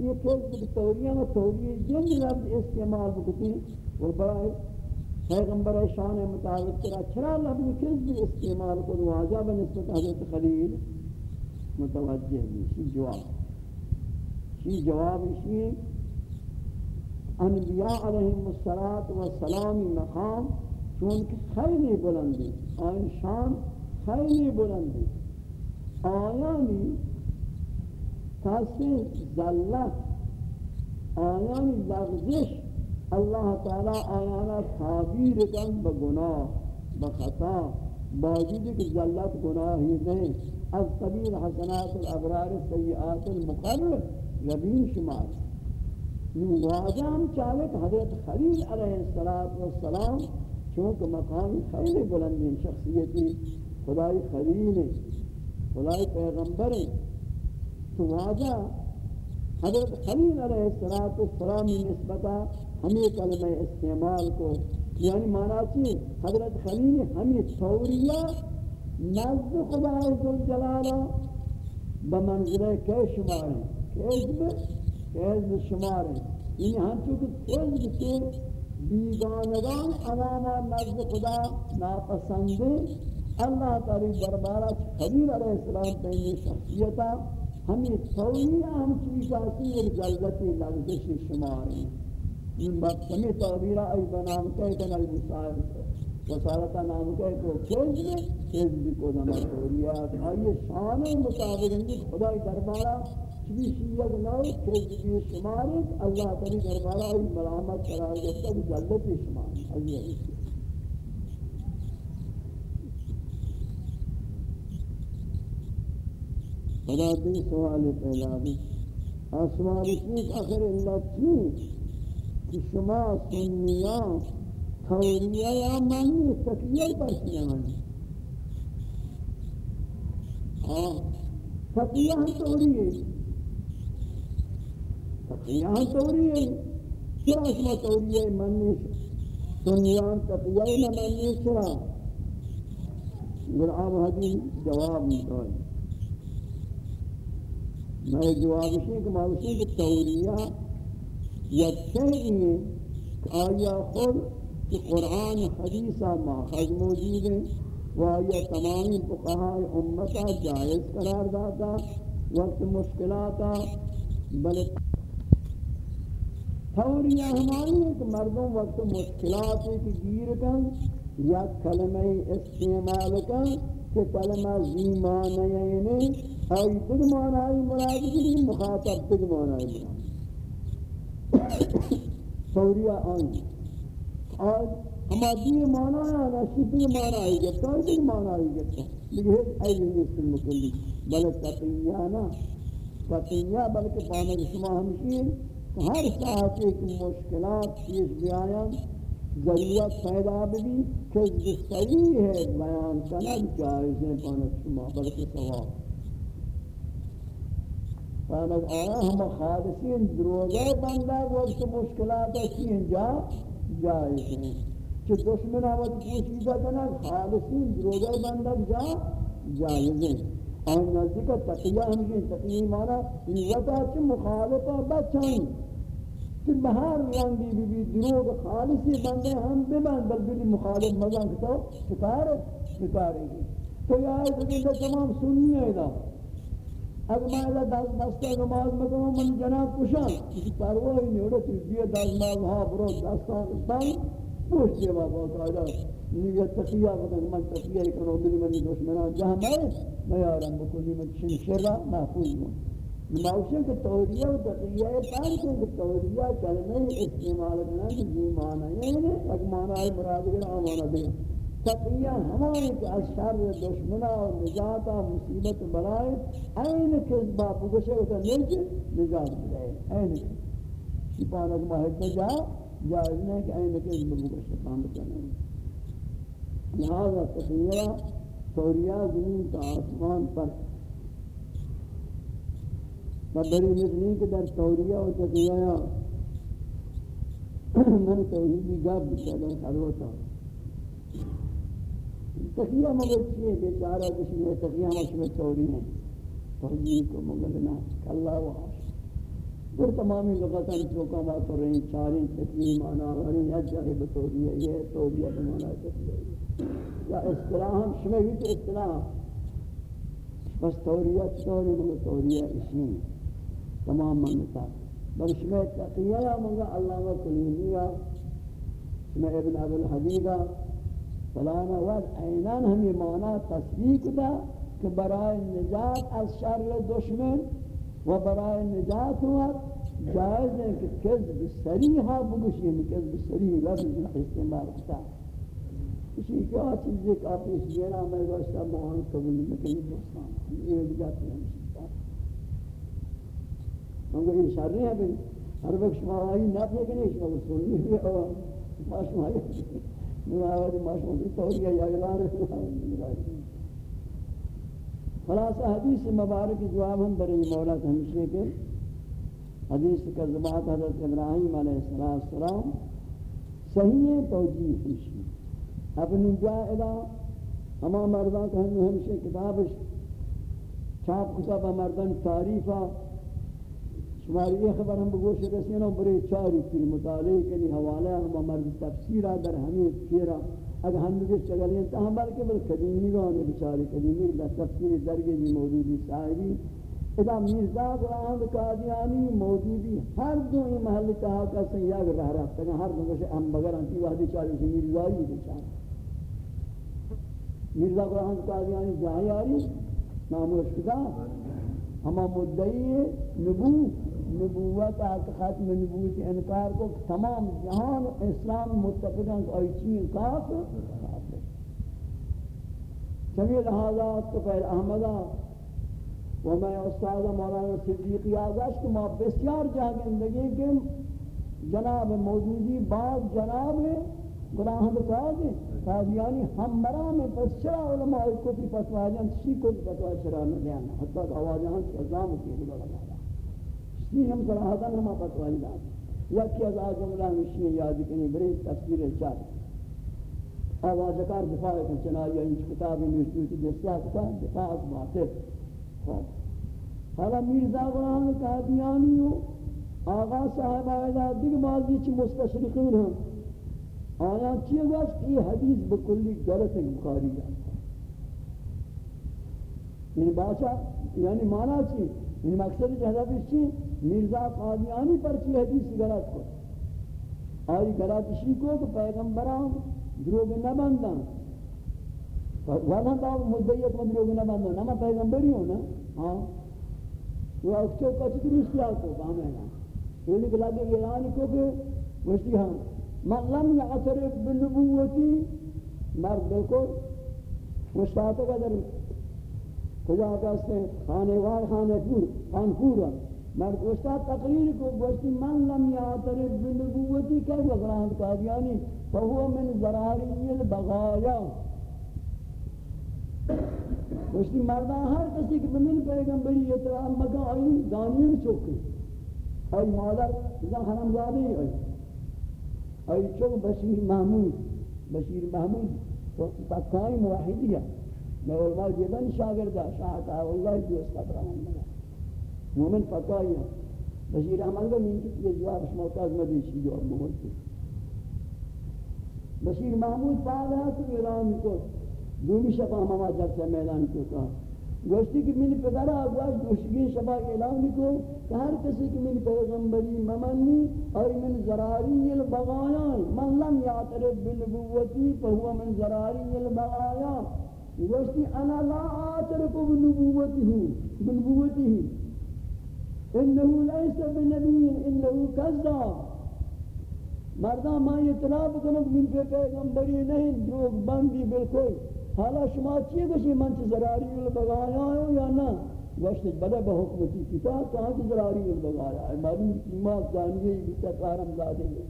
یہ کہ توریہ و توریہ جن لفظ استعمال بکتی وہ بڑا پیغمبر شان مطابق ترا چرا لفظ کس بھی استعمال کو واجہ بنسبت حضرت خلیل متوجہ بھی شی جواب شی جواب شی انبیاء علیہم السلام مقام چونکہ خیلی بلندی، آئین شان خیلی بلندی۔ آیانی کسی ذلت آیانی لغزش اللہ تعالی آیانا تعبیر کن بگناہ بخطا باوجود کہ جلت گناہی نہیں، از قبیل حسنات الابرار سیئات المقرر ربین شمار۔ نو واجہ ہم حضرت خلیل علیہ السلام چونکہ مقام خیلی بلندین شخصیتی، خدای خلیل خدای پیغمبر تو واجہ حضرت خلیل علیہ السلام نسبتہ ہمیں کلمہ استعمال کو یعنی مانا چی؟ حضرت خلیل ہمیں توریہ نزد خدا عزالجلالہ بمنزلہ کے شمار ہیں۔ کیزب کیزب شمار ہیں یعنی ہم چونکہ کیزب کے بیگانگان عواما نزد خدا ناپسندے، اللہ تعالی دربارہ خلیل علیہ السلام پہنی شخصیتا ہمیں توریہ ہم چیزا سی ایک جلدتی لگزش شمار ہیں این وقت ہمیں تعبیرہ ای بنام کہتے ہیں الوسائل وسالتا نام کہتے ہیں کیز میں کیز بھی کو نمہ توریات آئیے شان مطابق اندی خدای دربارہ چوی شیعت نو کیز بھی شمارت اللہ تعالی دربارہ ای ملامت قرار جبتا کہ جلدتی شمار آئیے خدا دی سوال پہلا بھی آسمان اس آخر اللہ تھی کہ شما سنیان توریہ یا معنی تکیہ پر کیا تکیہ ہم توریہ تکیہ ہم توریہ کیا شما توریہ معنی سنیان تکیہ یا معنی چرا گر آب حدیث جواب مطلب میں جواب اسی کہ معلوم کہ توریہ یا یکشئی آیا خود کہ قرآن حدیثہ ماخذ موجود ہے و آیا تمامی فقہاء امتا جائز قرار داتا وقت مشکلاتا بلکہ توریہ ہماری ہے کہ مردوں وقت مشکلات کی گیر کن یا کلمہ استعمال کن کہ کلمہ زیمان یعنی آئی دگ معنی مراد کی مخاطب دگ معنی مراد سوریہ آئی آج ہما دیئے مانا ہے نشی دیئے مانا آئی گتا ہے دیئے مانا آئی گتا لیکن ہیچ آئی نہیں اس میں کلی بلکہ تقیہ نا۔ تقیہ، بلکہ پانا شما ہمشی ہے کہ ہر ساعت ایک مشکلات پیش بیایا ضرورت پیدا بھی کہ صحیح ہے بیان کرنا جائز ہے پانا شما؟ بلکہ سواب فانت آیا ہم خالصین دروگے بندہ وقت مشکلات اچھی جا جائز ہیں۔ کہ دشمن آوت پوچھیدہ کنا، خالصین دروگے بندہ جا جائز ہیں۔ اور نزدیک تقیہ ہمشین تقیہ مانا وقتا چھ مخالفہ بچائیں کہ بہار رنگی بھی بھی دروگ خالصی بندے ہم ببند، بل بلی مخالف مزان کتو شکار شکارے گی تو یہ آئے کہ تمام سنی ہے دا اگر میں اللہ دست بستے نماز مکنوں من جناب کشان، کسی پرواہی نہیں ہوتا تیس دیئے دست ماز ہاں برو دستان استان پوش دے بابا قائدہ یہ تقیہ بکن من تقیہ کنو بلی منی دشمنان جہاں میں میں آرام بکنی من چن محفوظ ہوں۔ نمائشن کہ توریہ و تقیہ پار کو کہ توریہ کلمہ استعمال کرنا کہ یہ معنی ہے یعنی ایک معنی ہے، مراد کے آمانہ دے تقیہ ہماری کہ از شر دشمنا و نجاتا مصیبت بلائے این کذبہ بگشے ہوتا نج نجات بلائے این کذبہ شپانک محب جا، جائز نہیں کہ این کذبہ بگشے پاند کرنے لہذا تقیہ توریہ زمین تا آسمان پر مدری مثلی کہ در توریہ و تقیہ من توحیدی گاب بچالا خلوتا تقیہ مگر چیئے بیچارہ کسی میں تقیہ مشمع توری ہے توحید کو مگلنا کاللہ و عاش پھر تمامی لغتاً چوکا بات ہو رہی، چاریں تقیہ مانا ورین یا جاہے بطوریہ یہ توریہ بمانا تقیہ۔ یا اصطلاح ہم شمع بھی تو اصطلاح۔ بس توریہ توری مگر توریہ اسی۔ تمام منتا بلش میں تقیہ مگا علامہ کلیمیہ میں ابن ابو الحدیدہ فلانا وقت اینان ہمیں مانا تصدیق دا کہ برائے نجات از شر دشمن و برائے نجات وقت جائز ہے کہ کذب سریحہ بگوشی ہمیں کذب سریح لفظ استعمال کتا اسی کیا چیز ایک آپ اس جینا میں گوشتا بہان قبول مکنی دوستان یہ جاتے ہیں۔ مگر یہ شرری ہے بھئی ہر وقت شما آئی نہ تھے کہ نہیں شما سنی ہے اور ما شما آئی نوآوات ما شما کی توریہ یا اعلان رسول خلاصہ حدیث مبارک جواب ہم برے مولا ہمشے کے حدیث کا زبات حضرت ابراہیم علیہ السلام صحیح توجیہ ہمشی اپنی جائلہ ہما مردان کہ ہمشے کتابش، چاپ کتاب مردان تعریفہ شماری یہ خبر ہم بگوش رسینا برے چاری تیر مطالعے کنی حوالہ ہم مرد تفسیرہ در ہمیں کیرا اگر ہم بگوش چگلیں تا ہم بلکہ بل قدیمی گانے بچاری قدیمی، در تفسیر درگے بھی موجودی صاحبی اذا مرزا قرآن قادیانی موجودی ہر دو یہ محل کہا کہ سیاگ رہ رہا تک ہر دو گوشے ہم بگر انتی وحدی چاری سے مرزایی بچار مرزا قرآن قادیانی جاہی آری ناموش کدا ہما مدعی نبو نبوت آت ختم نبوت انکار کو، تمام جہان اسلام متفقاً کو ایچین کافر. چمی لہذا تو پہل احمدہ و میں استاد مولانا صدیقی آزاش کہ ما بسیار جاگندگی کے جناب موجودی بعد جناب گناہ بکاہ دیں قادیانی ہم برا میں پس چرا علماء کو بھی فتوہ جان سی کو بھی فتوہ چرا نہ دیانا حتی کہ آوازہاں کی ازام کی بلا لگا یہ ہم صراحتاً ہم فتوہ نہیں داتا یا کی از آجملہ ہمشی یاد کنی بری تفسیر چاہتا آوازکار دفاع کن چنائی انچ کتابی نوشتی ہوتی دستیا کتا دفاع از باطل خواب حالا میرزا غلام قادیانی ہو آغا صاحب آئیدہ دیکھ بازی چی مستشرقین ہم آیا چیئے گوش کہ یہ حدیث بکلی غلط ہے بخاری جانتا یعنی بادشاہ یعنی مانا چی یعنی مقصد جہدہ چی مرزا قادیانی پر چی حدیث غلط کو۔ آئی غلط اسی کو کہ پیغمبران دروگ نبندن۔ وہاں دا مدعیت میں دروگ نبندن۔ نما پیغمبری ہو نا ہاں۔ وہ اکچو کچھ دروس کیا کو کام نا۔ یہ لکھ لگے اعلان کو کہ وشتی ہاں۔ من لم يعترف بنبوتي مرد بالکل مشتاق قدر کجا کہتے ہیں خانے وار خانے پور خان پورا۔ مرد استاد تقریر کو گوشتی من لم يعترف بنبوتي کہ وہ گراہد قادیانی یعنی فهو من ذراری البغایا. گوشتی مردان ہر کسی کہ بمن پیغمبری اعتراف مکہ آئی دانیل چوکی. آئی مادر، زن خانم زادی آئی اور چون بشیر محمود بشیر محمود پکای موحدی ہے میں علماء جیبن شاگرد شاہ تا والله دوست ابراہیم بنا مومن پکای ہے بشیر احمد کا من کی جواب شما کا مدی چیز جواب موجود بشیر محمود پاک ہے تو اعلان کو دومی شفا ہمارا جب سے میدان کو کہا گوشتی کہ من پدر آگواز گوشتگی شبا اعلان کو کہ ہر کسی کی من پیغمبری ممنی اور من ذراری البغایان من لم یعترف بنبوتی فہو من ذراری البغایان گوشتی انا لا آترف بنبوتی ہوں بنبوتی ہوں انہو لیس بنبی انہو کذاب مردان میں اطلاع بکنم من پہ پیغمبری نہیں دروگ بندی بالکل. حالا شما چیئے گوشی من چی ضراری البغایا ہوں یا نا گوشت بلے بحکمتی کتاب کہاں چی ضراری البغایا ہے معلوم ایمان زانیے ہی بیتا کارم زادے گئے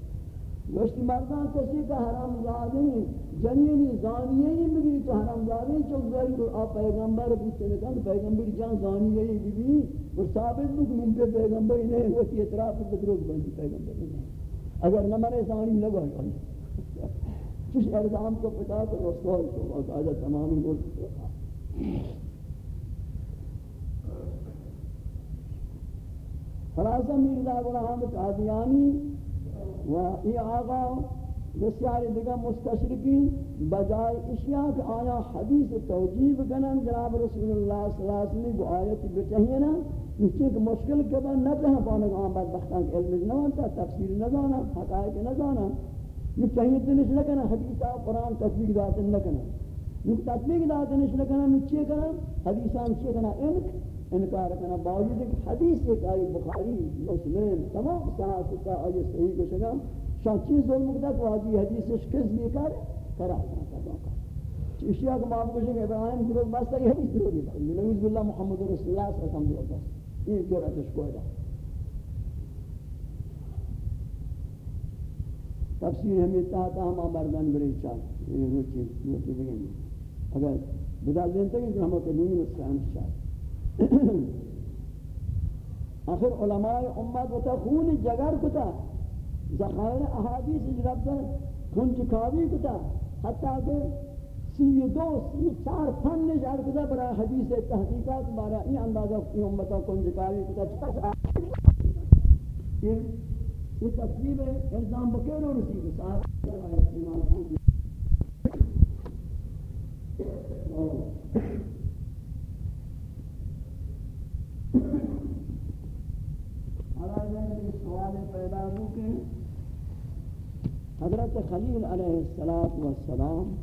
گوشت مردان کسی کا حرام زادے ہیں جنینی زانیے ہی بگی تو حرام زادے ہیں چونکہ گوشت آپ پیغمبر بیتے نکن پیغمبر جان زانیے ہی بگی اور ثابت بک من پہ پیغمبری نہیں ہوتی اطراف دروگ بندی پیغمبری نہیں۔ اگر نہ مرے ثانی لگا ہے کچھ الزام کو پتا تو رسول کو باقاعدہ تمامی ملک خلاصہ میرزا غلام قادیانی و ای آقا، بسیاری دیگه مستشرقین بجائے اشیاء کہ آیا حدیث توجیب کنن جناب رسول اللہ صلی اللہ علیہ وسلم کو آیت بچہیے نا نشچے کہ مشکل کے نہ کہاں پانے گا بدبختان کے علم نہ ہوتا تفسیر نہ جانا حقائق نہ جانا یہ چاہیے تو نش لکنا حدیثہ قرآن تصدیق دات نہ کنا یہ تصدیق دات نش لکنا نچے کنا حدیثان چے کنا انک انکار کنا باوجود کہ حدیث ایک آئی بخاری، مسلم، تمام صحابہ کا آئی صحیح کو شگا شان چیز ظلم کتا کہ واجی حدیث اس کس بھی کر کرا کرا اشیاء کو معاف کو شگا ابراہیم دروگ باستا یہ حدیث دروگی با نعوذ باللہ محمد رسول اللہ صلی اللہ علیہ وسلم یہ جرأتش کوئی دا تفسیر ہمیں تاہتا ہم آمردان بری چاہ یہ روچی روچی بگیں اگر بدا دینتا کہ ہم قدیم اس کا انشاء آخر علماء امت وتا خون جگر کتا، ذخائر احادیث جربتا خون چکاوی کتا، حتی کہ سی دو، سی چار فن نشار کتا برای حدیث تحقیقات بارا این اندازہ کی امتا کنجکاری کتا. چکا یہ تصویب الزام بکیر اور رسید. صاحب سوال پیدا ہو کہ حضرت خلیل علیہ السلام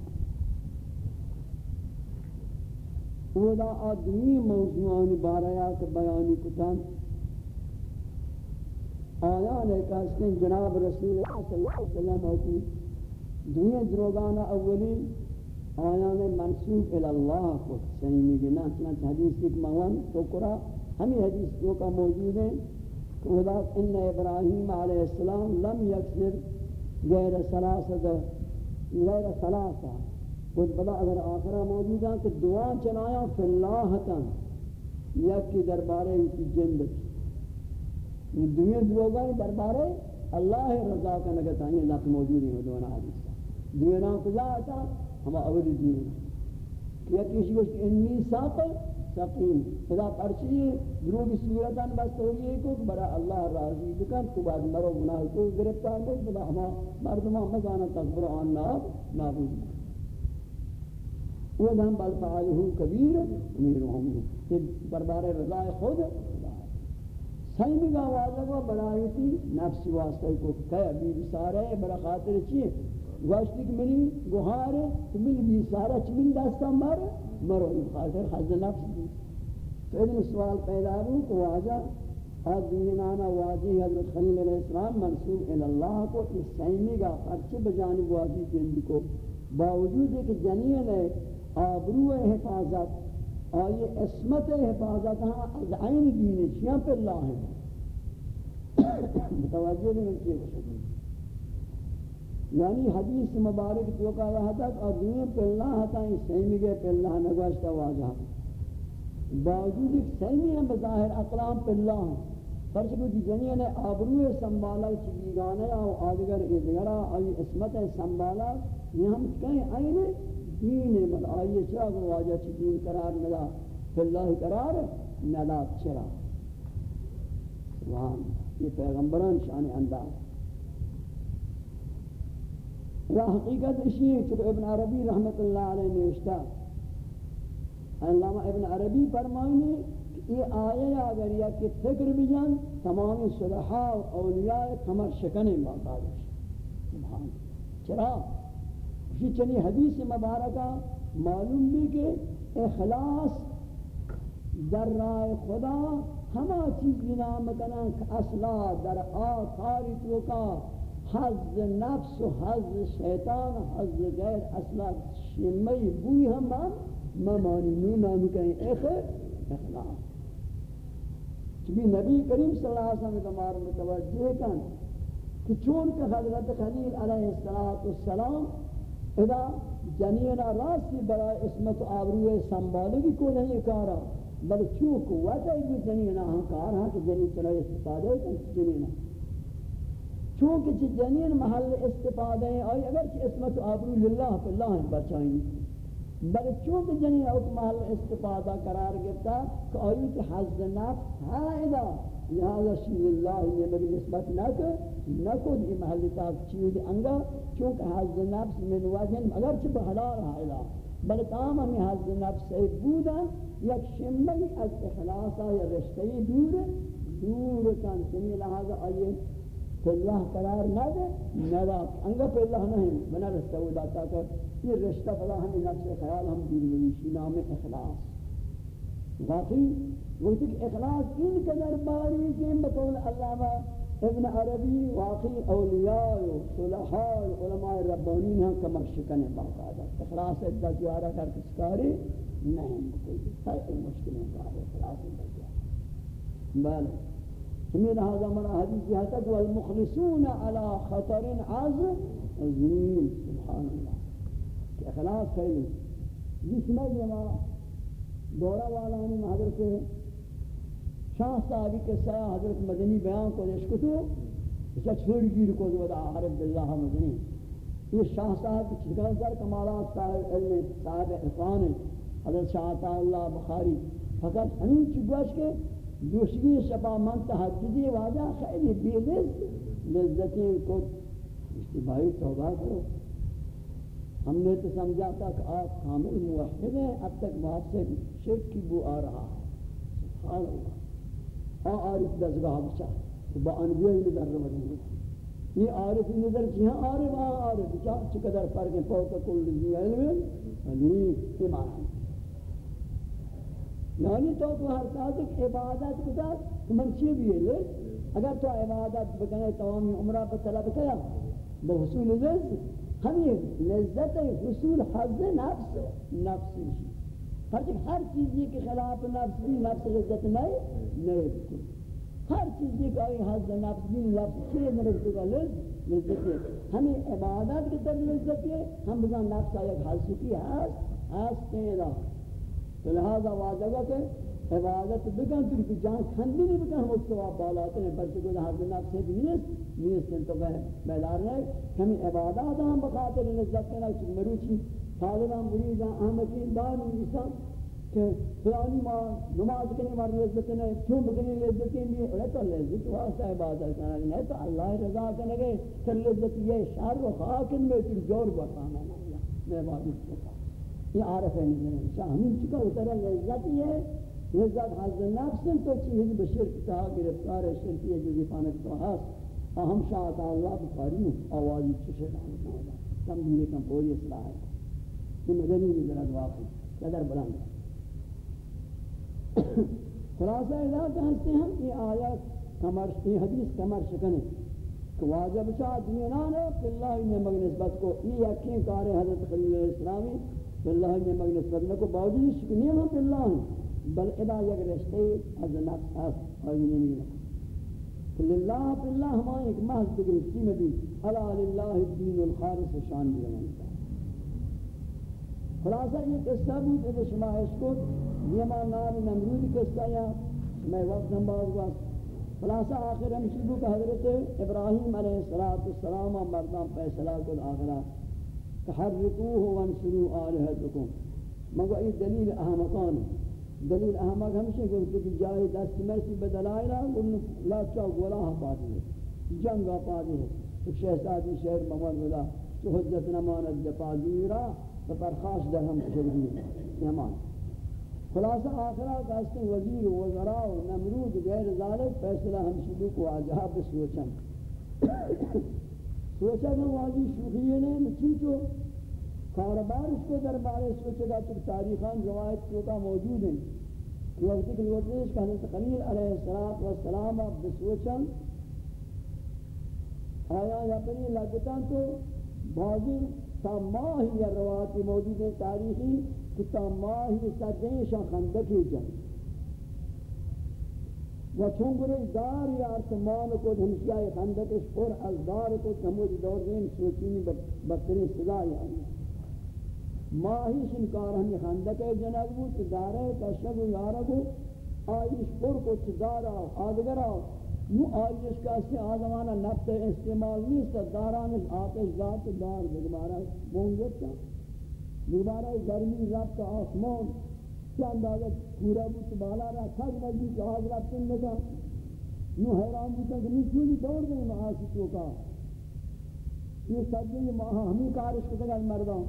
اولا آدمی موضوعان بارایا بیانی کتن. آیان ایک اسکن جناب رسول اللہ صلی اللہ علیہ وسلم ہوتی دنیا دروگان اولی آیان منصوب الاللہ کو صحیح میگنا چنانچہ حدیث ایک موان تو کرا ہمیں حدیث دو کا موجود ہے کہ اولا ان ابراہیم علیہ السلام لم یکسر غیر سلاسة غیر سلاسة خود بلا اگر آخرہ موجود ہے کہ دعا چنایا فی اللہ تن یک کی دربارے کی جند۔ یہ دنیا دعا دربارے اللہ رضا کا نگت آئیں اللہ موجود ہے دعا حدیث۔ دنیا نام کجا آتا، ہم اولی دنیا۔ یک کسی کو انی ساقل سقیم خدا پرچی دروگ صورتان بس ہوئی ہے کہ برا اللہ راضی بکن، تو بعد مرو گناہ کو گرفتار دے خدا ہما مردمہ مزانا تکبر آن ناب نابود وہ ہم بل فعلہ کبیر امیر امیرهم کہ دربار رضا خود صحیح کا واضح و برایتی نفس واسطے کو کہ ابھی سارے بڑا خاطر چی؟ گوشت کی منی گوہار تو من بھی سارا چ من دستا مر مرو خاطر حظ نفس دی تو ادن سوال پیدا ہو کہ واضح آدمی نانا واضح حضرت خلیل علیہ السلام منصوب اللہ کو اس صحیح کا خرچ بجانب واضح جند کو. باوجود ہے کہ جنین ہے آبرو حفاظت آئی اسمت حفاظت ہاں از عین دین شیعہ پہ اللہ ہے متوجہ بھی نہیں کیے یعنی حدیث مبارک تو کہا رہا تھا اور دین پہ اللہ تھا، اس سیمی گئے پہ اللہ نگوشتا باوجود ایک سیمی ہے، بظاہر اقلام پہ اللہ فرش کو دی جنین آبرو سنبالا چیزی گانے اور آدگر ادگرہ آئی اسمت سنبالا یہ ہم کہیں آئینے دین بل آئیے چرا کو واجہ چی دین قرار ملا فی اللہ قرار نلا چرا۔ سبحان یہ پیغمبران شان انداز۔ یا حقیقت اسی ہے چکہ ابن عربی رحمت اللہ علیہ نوشتا علامہ ابن عربی فرمائنے یہ آئے اگر یا کہ فکر بھی جان تمام صلحاء و اولیاء کمر شکنے باقا سبحان چرا؟ اسی چنی حدیث مبارکہ معلوم بھی کہ اخلاص در رائے خدا ہما چیزی نام کنن اصلا در آکاری تو کا حض نفس و حض شیطان و حض غیر اصلا شمی بوی ہم ممانی نو نام کنن اخلاص چونکہ نبی کریم صلی اللہ علیہ وسلم تمہارا متوجہ کن کہ چون کہ حضرت خلیل علیہ السلام ادا جنینا راستی برای اسمت آبروی سنبالگی کو نہیں کارا بل چون قوت ہے کہ جنینا ہاں کار ہاں کہ جنین چنائی استفادہ ہے جنینا ہاں۔ چونکہ چی جنین محل استفادہ ہے، آئی اگر چی اسمت آبرو للہ پہ اللہ ہم بچائیں بل چونکہ جنی اوک محل استفادہ قرار گفتا کہ آئی کہ حض نفس حائدہ۔ لہذا شیل اللہ یہ میری نسبت نہ کر نہ کن یہ محل تاک چیز انگا، چونکہ حض نفس من وجن اگر چھ بحلال حائدہ۔ بل تمام ہمیں حض نفس سے بودا یک شملی از اخلاصا یا رشتہی دور دور کن۔ سنی لہذا آئیے اللہ قرار نہ دے نہ دا انگا پہ اللہ نہیں بنا رشتہ ہو داتا کر یہ رشتہ فلا ہمیں نفس خیال ہم دین ویشی نام اخلاص. واقعی وقت کہ اخلاص ان قدر باری کہ بطول علامہ ابن عربی واقعی اولیاء و صلحاء علماء ربانین ہیں شکن باقاعدہ اخلاص ادھا جوارہ کر کسکاری نہیں کوئی سائے مشکلیں کار اخلاص ادھا جوارہ بلے من هذا من حديث هتك والمخلصون على خطر عظيم. سبحان الله. اخلاص خیلی. جس میں جمع دورہ والا نے حضرت شاہ صاحبی کے سایہ حضرت مدنی بیان کو نشکو تو اسا چھوڑی گیر کو دو دا عرب باللہ مدنی. یہ شاہ صاحب کی چکر کمالات صاحب علم صاحب احسان حضرت شاہ اللہ بخاری. فقط ہمیں چگوش کے دوشگی شبا من تحجدی واجہ خیلی بیلز لذتی کو اشتباہی توبہ کرو ہم نے تو سمجھا تھا کہ آپ کامل موحد ہیں، اب تک بات سے شرک کی بو آ رہا ہے۔ سبحان اللہ۔ آ عارف دزگاہ بچا، تو با انبیاء نظر رو بدیں یہ عارف نظر کی ہاں عارف، آ عارف۔ بچا چقدر فرق ہے پوکا کل رضی علم، علیم یہ معنی۔ یعنی تو تو ہر صادق عبادت کتا من چی بھی ہے اگر تو عبادت بکنے تمام عمرہ پر طلب کیا، بحصول لذت ہمیں لذت حصول حظ نفس نفس ہر ہر چیز کے خلاف نفس بھی نفس لذت نہیں نہیں ہر چیز کی کوئی حظ نفس بھی نفس سے نفس کا لذت لذت ہے ہمیں عبادت کی طرف لذت ہے ہم بزن نفس کا ایک کی ہے حظ تیرا۔ لہذا واجبہ کہ عبادت بکن تو کہ جان کھندی نہیں بکن، ہم اس کو آپ بالاتے ہیں، بلکہ کوئی حاضر نفس ہے نیست نیست تو کہ بیدار رہے ہمیں عبادات ہم بخاطر لذت کرنا کہ مروچی، طالبان مریدان احمدین دار انسان، کہ فلانی ما نماز کرنے مار لذت نہیں کیوں بکنے لذت نہیں ہے تو لذت واسطہ عبادت کرنا نہیں، تو اللہ رضا کرنے گے کہ لذت یہ شر و خاکن میں تر جور بخانا میں عبادت کرتا یہ عارف ہے نہیں شاہ ہمیں چکا اترا لذت ہے لذت حض نفس تو چیز بشرک تا گرفتار شرکی ہے جو دیفانت تو ہاس ہم شاہ تعالیٰ بخاری ہوں آوازی چشے دانے تعالیٰ کم دینے کم پوری اصلاح ہے یہ مدنی بھی ذرا واقعی قدر بلند خلاصہ ادا کہ ہنستے ہیں یہ آیات کمر یہ حدیث کمر شکنے کہ واجب شاہ دینان ہے کہ اللہ نے مگنسبت کو یہ یقین کار حضرت خلیل الاسلامی باللہ نے مگ نسبت نہ کو باوجود اس کی نہیں ہم باللہ بل ادا یک رشتے از نفس ہے اور یہ نہیں ہے للہ باللہ ہم ایک محض بگل سیم دی علا للہ الدین الخالص شان بھی رہنتا خلاصہ یہ قصہ بود کہ شما اس کو یہ ماں نام نمرود قصہ یا میں وقت ہم باز وقت خلاصہ آخر ہم شروع کہ حضرت ابراہیم علیہ السلام مردان فیصلہ کل آخرہ۔ تحرقوه وانصروا آلهتكم مگو یہ دلیل احمقان دلیل احمق ہمشہ کہ کہ جائے دست مرسی بدلائنا لا چاو گولا ہم پاتی ہے جنگا پاتی ہے ایک شہزادی شہر ممان ملا تو حجت نماند جپا دیرا پرخاش در ہم شرگی یمان خلاصہ آخرہ کہتے وزیر و وزراء و نمرود غیر ذالک فیصلہ ہم شدو کو آجہا بسوچن. سوچا کہ واجی شوخی نے مچی تو کاروبار اس کو دربار سوچے گا تو تاریخان روایت کو کا موجود ہیں کہ وقت کہ لوٹنے کہ حضرت خلیل علیہ السلام اب بسوچن آیا یا پنی لگتاں تو بعضی تا ماہی یا رواتی موجود ہیں تاریخی کہ تا ماہی سجیں شان خندقی جنگ و چون گره دار یا ارتمان کو دھمشیا خندق پر از دار کو تمود دور دین سوچینی بکری صدا یعنی ماہی شنکار ہم خندق جناب بود دارے کشب یارگو آئیش پر کو چدارا آدگرا نو آئیش کا سے آزمانہ نفت استعمال نیست، دارانش آتش ذات دار بگبارا بونگت کا بگبارا گرمی رب کا آسمان. اندازہ پورا بود بالا رہا تھک مجلی کہ آج رب لگا نو حیران بودتا کہ نہیں کیوں دوڑ دیں معاشی چوکا یہ سجدے یہ ماہا ہمیں کارش کو تگل مردان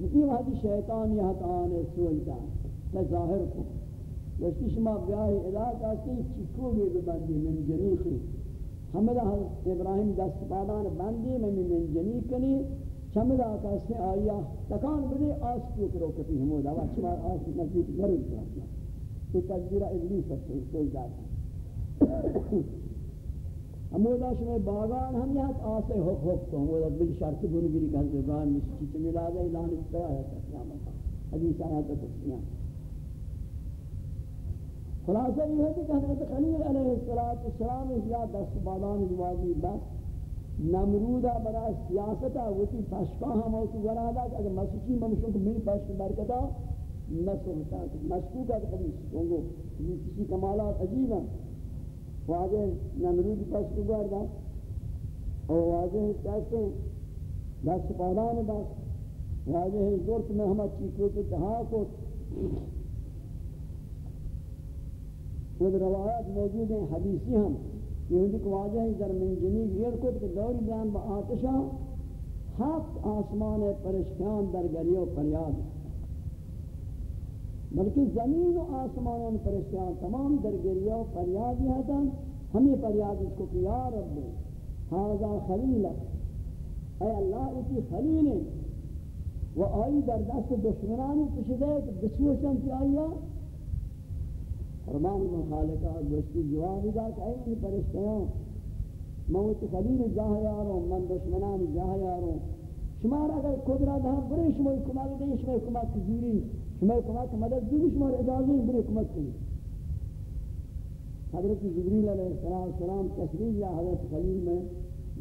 یہ وحدی شیطان یہ حق آنے سوئیتا میں ظاہر کو وشتی شما بیاہی علاقہ سے چکو بھی ببندی من جنیخی حمدہ ابراہیم دست پادان بندی میں من جنیخ کنی چمد آقا سے آیا تکان بدے آس کیوں کرو کتی ہمو دا وقت شما آس نزدیک گرد کرنا یہ تذکیرہ ابلیس ہے کوئی ذات ہمو دا شما باغان، ہم یہاں آسے حق حق کو ہمو دا بل شرط گنگری کہتے ابراہیم مسکی چمی لاغا اعلان اتباع ہے قیامت حدیث آیا آیات تسلیان خلاصہ یہ ہے کہ حضرت خلیل علیہ السلام اس یا دست بادان جوازی بس نمرودا برای سیاستا وتی پشکا ہم او تو ورادا اگر مسکی منشوں کو میری پشک برکتا نہ سنتا مسکو کا حدیث گونگو یہ کسی کمالات عجیب ہیں۔ واجہ نمرود پشک بردا اور واجہ کہتے ہیں، دست پادان بس واجہ زورت میں ہم چیکو کے جہاں کو۔ وہ روایات موجود ہیں، حدیثی ہم یہودی کو واجہ در من جنی غیر کو کہ دوری بیان با آتشا ہفت آسمان پرشتیان در گری و پریاد بلکہ زمین و آسمان پرشتیان تمام در گری و پریاد ہی ہیں ہمیں پریاد اس کو کہ یا رب حاضا خلیل. اے اللہ، اسی خلیل و آئی در دست دشمنانی کشدے کہ دسوچن کی آئیا فرمان مخالقہ گوشتی جواب دا کہ اے پرشتیاں موت خلیل جاہ یاروں من دشمنان جاہ یاروں شمار اگر قدرت ہاں برے شما کمک دیں شما کمک کجوری شما کمک مدد دیں شما اجازہ برے کمک کریں حضرت جبریل علیہ السلام تشریف یا حضرت خلیل میں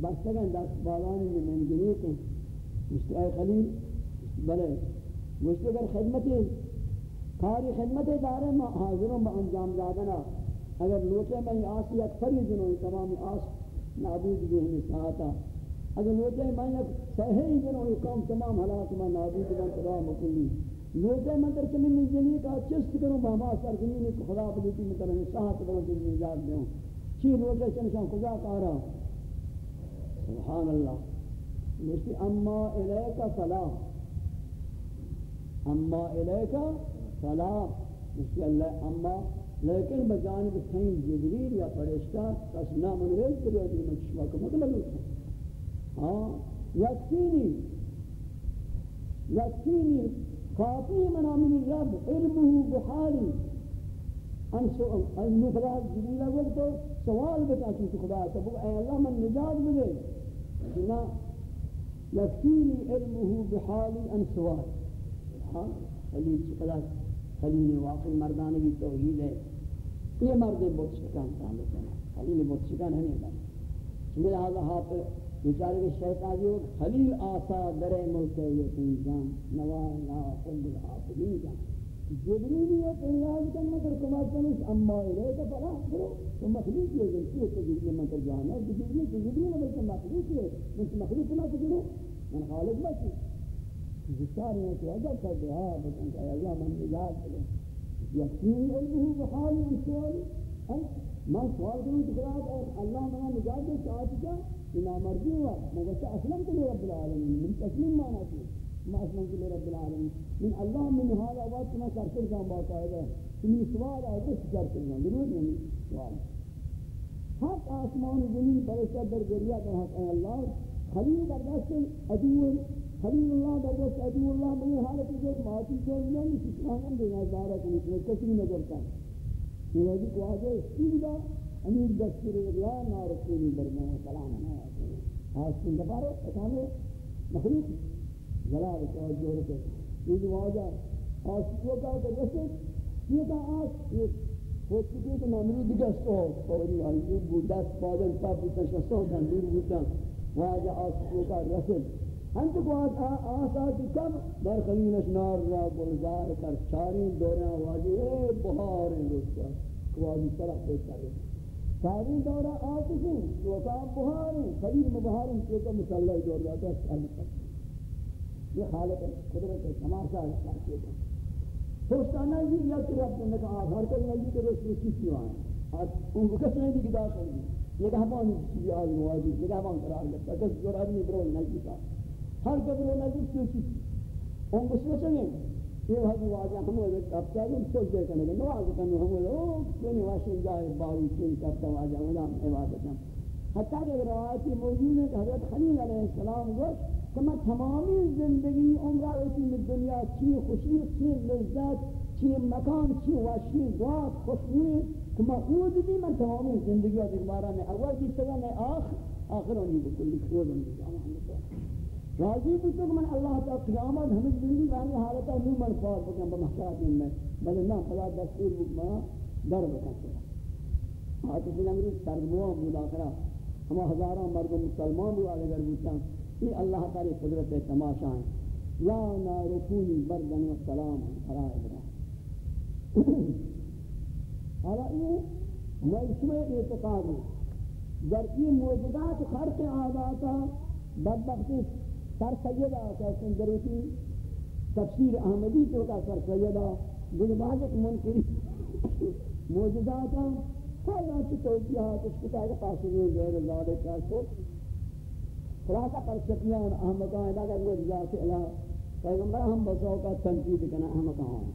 بستگن دست بالانی میں منجنی کو مشتی اے خلیل، بلے مشتی اگر خدمتی کاری خدمت دارے میں حاضروں میں انجام دادنا اگر لوٹے میں آسی اکثری جنوں تمام آس نابود بھی ہمیں ساتھا اگر لوٹے میں ایک صحیح جنوں کام تمام حالات میں نابود بھی خدا مکلی. لوٹے میں در چمی نجنی کا چست کروں بہما سرگنی کو خدا بلیتی میں ترہنے ساتھ بروں کی نجات دوں چی لوٹے چنشان خدا کارا؟ سبحان اللہ مجھتی اما الیکا فلا. اما الیکا فلا اسی اللہ اما لیکن بجانب سین جبریل یا فرشتہ کس نام انویل کرو ادھر میں چشمہ کو مطلب ہوتا ہاں یکسینی یکسینی کافی منا من رب علمه بحالی. انسو علم خدا جبریل اول تو سوال بتا کہ خدا تو اے اللہ من نجات ملے نا یکسینی علمه بحالی آن سوال. ہاں علی خدا خلیل واقعی مردانگی توحید ہے۔ یہ مرد بہت شکان تعلق ہے خلیل بہت شکان ہے نہیں بات لہذا ہاتھ بیچارے کے شیطان جو خلیل آسا در ملک یقین جان نوائے لا خلد الحافظین جان۔ جبریل یہ تیار کرنا کر کمات کنش اما الہ کا فلا کرو، تو مخلوق یہ غلطی ہے تو جبریل من کر جانا ہے جبریل تو جبریل بلکہ مخلوق ہے مخلوق نہ کرو؟ من خالق بچی بشار ہے کہ اگر کر دیا بچن کہ اللہ من نجات دے یقین علمه بحال من سوال من سوال کروں کہ خدا اللہ من نجات دے چاہت کیا؟ بنا مرضی ہوا۔ مگر کہ اچھا، اسلم تو رب العالمین من تسلیم مانا کی ما اسلم تو رب العالمین۔ من اللہ من هذا وقت ما کرتے جان باقاعدہ من سوال ہے کس کرتے جان ضرور نہیں سوال۔ حق آسمان زمین فرشتہ در گریہ کہ حق اللہ، خلیل در دست عدو خلیل اللہ در دست عدو اللہ میں حالت جو ماتی جو نہیں سسمان دے نظارہ کنی کہ کسی نظر کا یہ بھی کو آگے سیدھا امیر دستور اللہ نارسولی برمان سلام علیہ آج سن دفارو اتانے مخلوق جلال کا جوڑ کے یہ جو آجا آج کو کہا کہ رسل یہ کہا آج یہ خود کہ نمرود دیگه است فوری آیی بود دست پادر پا بودن شسته دور بودن واجه آسفوکا رسل ہم تو کوات آساتی کم، در خلیلش نار را گلزار کر، چارین دوران واجه اے بہار روچا کوازی طرف پیش کرے چارین دوران آتشیں چوکا بہار خلیل میں بہار چوکا مسلح دور جاتا ہے یہ حالت خالق قدرت تماشا ہے پوستانا یہ یا کہ رب نے کہا ہر کوئی نہیں کہ رسول کی سیوان اور ان کو کس نے دی داخل دی یہ کہا بان کی آل نوازی یہ کہا، بان قرار لگتا کس جو آدمی برو نہیں کا نہیں کی کی ان کو سوچیں یہ ہم واجہ ہم وہ اب چاہے ہم سوچ دے کرنے نواز کرنے ہم وہ کوئی واشن جائے باوی کی کب تو واجہ ولا عبادت حتیٰ کہ روایتی موجود ہے کہ حضرت خلیل علیہ السلام گوشت کہ میں تمامی زندگی عمرہ اسی دنیا چی خوشی چی لذت چی مکان چی واشی ذات خوشی کہ میں خود بھی میں تمامی زندگی اور بارہ میں اول کی سگا میں آخر آخر ہونی بکلی خود ہونی راضی بھی تو کہ میں اللہ تعالی قیامت ہمیں زندگی بانی حالتا نو من فار بکن بمحشات میں۔ بلے نا خدا دستور بکنا در بکن سگا آتی سے نمرو ترجمہ بود، آخرہ ہما ہزاران مردم مسلمان بھی آگے گر بودتا یہ اللہ تعالی قدرت تماشا ہے یا نارکونی بردن و سلام حرائے برا حالا یہ موسم اعتقاد ہے۔ در یہ موجودات خرق عاداتا بدبختی سر سیدہ کہتے ہیں دروتی تفسیر احمدی تو کا سر سیدہ گلبازت منکری موجوداتا کوئی کی توجیہات اس کتاب قاسمی غیر ذالک کا سوچ خلاصہ پر شکیان احمقان اگر وہ ذات الہ پیغمبر ہم بسو کا تنقید کرنا احمقان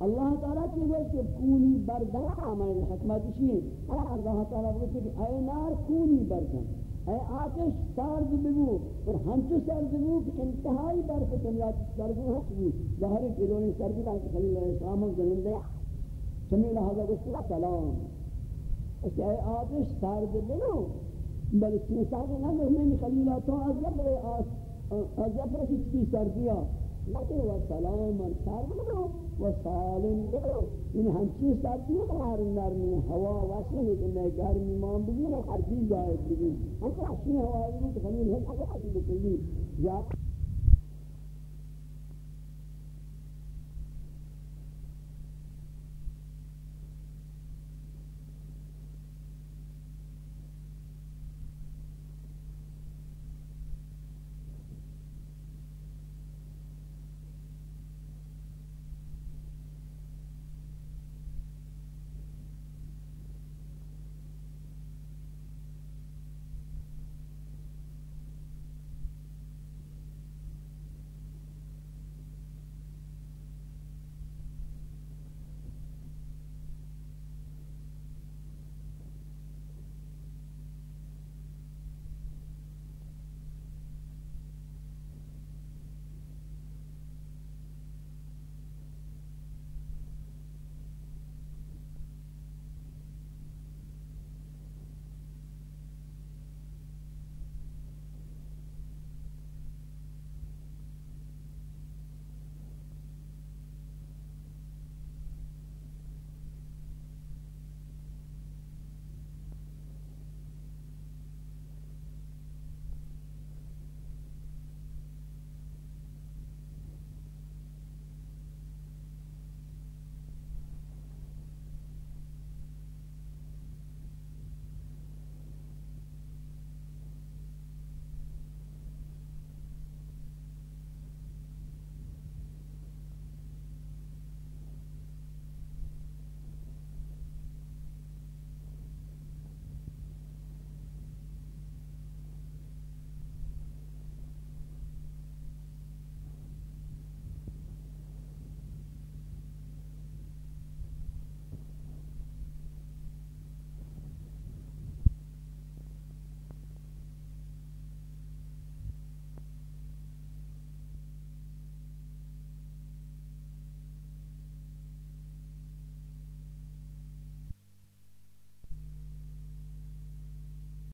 اللہ تعالیٰ کی وہ کہ کونی بردن عمل حکمت شیئے۔ اللہ تعالیٰ وہ کہ اے نار کونی بردن اے آتش سرد بگو، اور ہنچو سرد بگو کہ انتہائی برف دنیا سرد بگو حکمی ظاہر کلونی سارد بگو کہ خلیل علیہ السلام زمین دیا۔ سمیل حضر سلام اس اے آتش سرد بگو، بلکہ سرد نہ میں خلیلہ تو از جب از جب رسی کی سردیا لیکن وہ سلام سار بنو سالم برو این ہم سردی قرار نرمی ہوا واسطے گرمی مان بھی نہ ہر چیز جائے ہم کو ہوا ہے کہ خلیل ہے کہ بکلی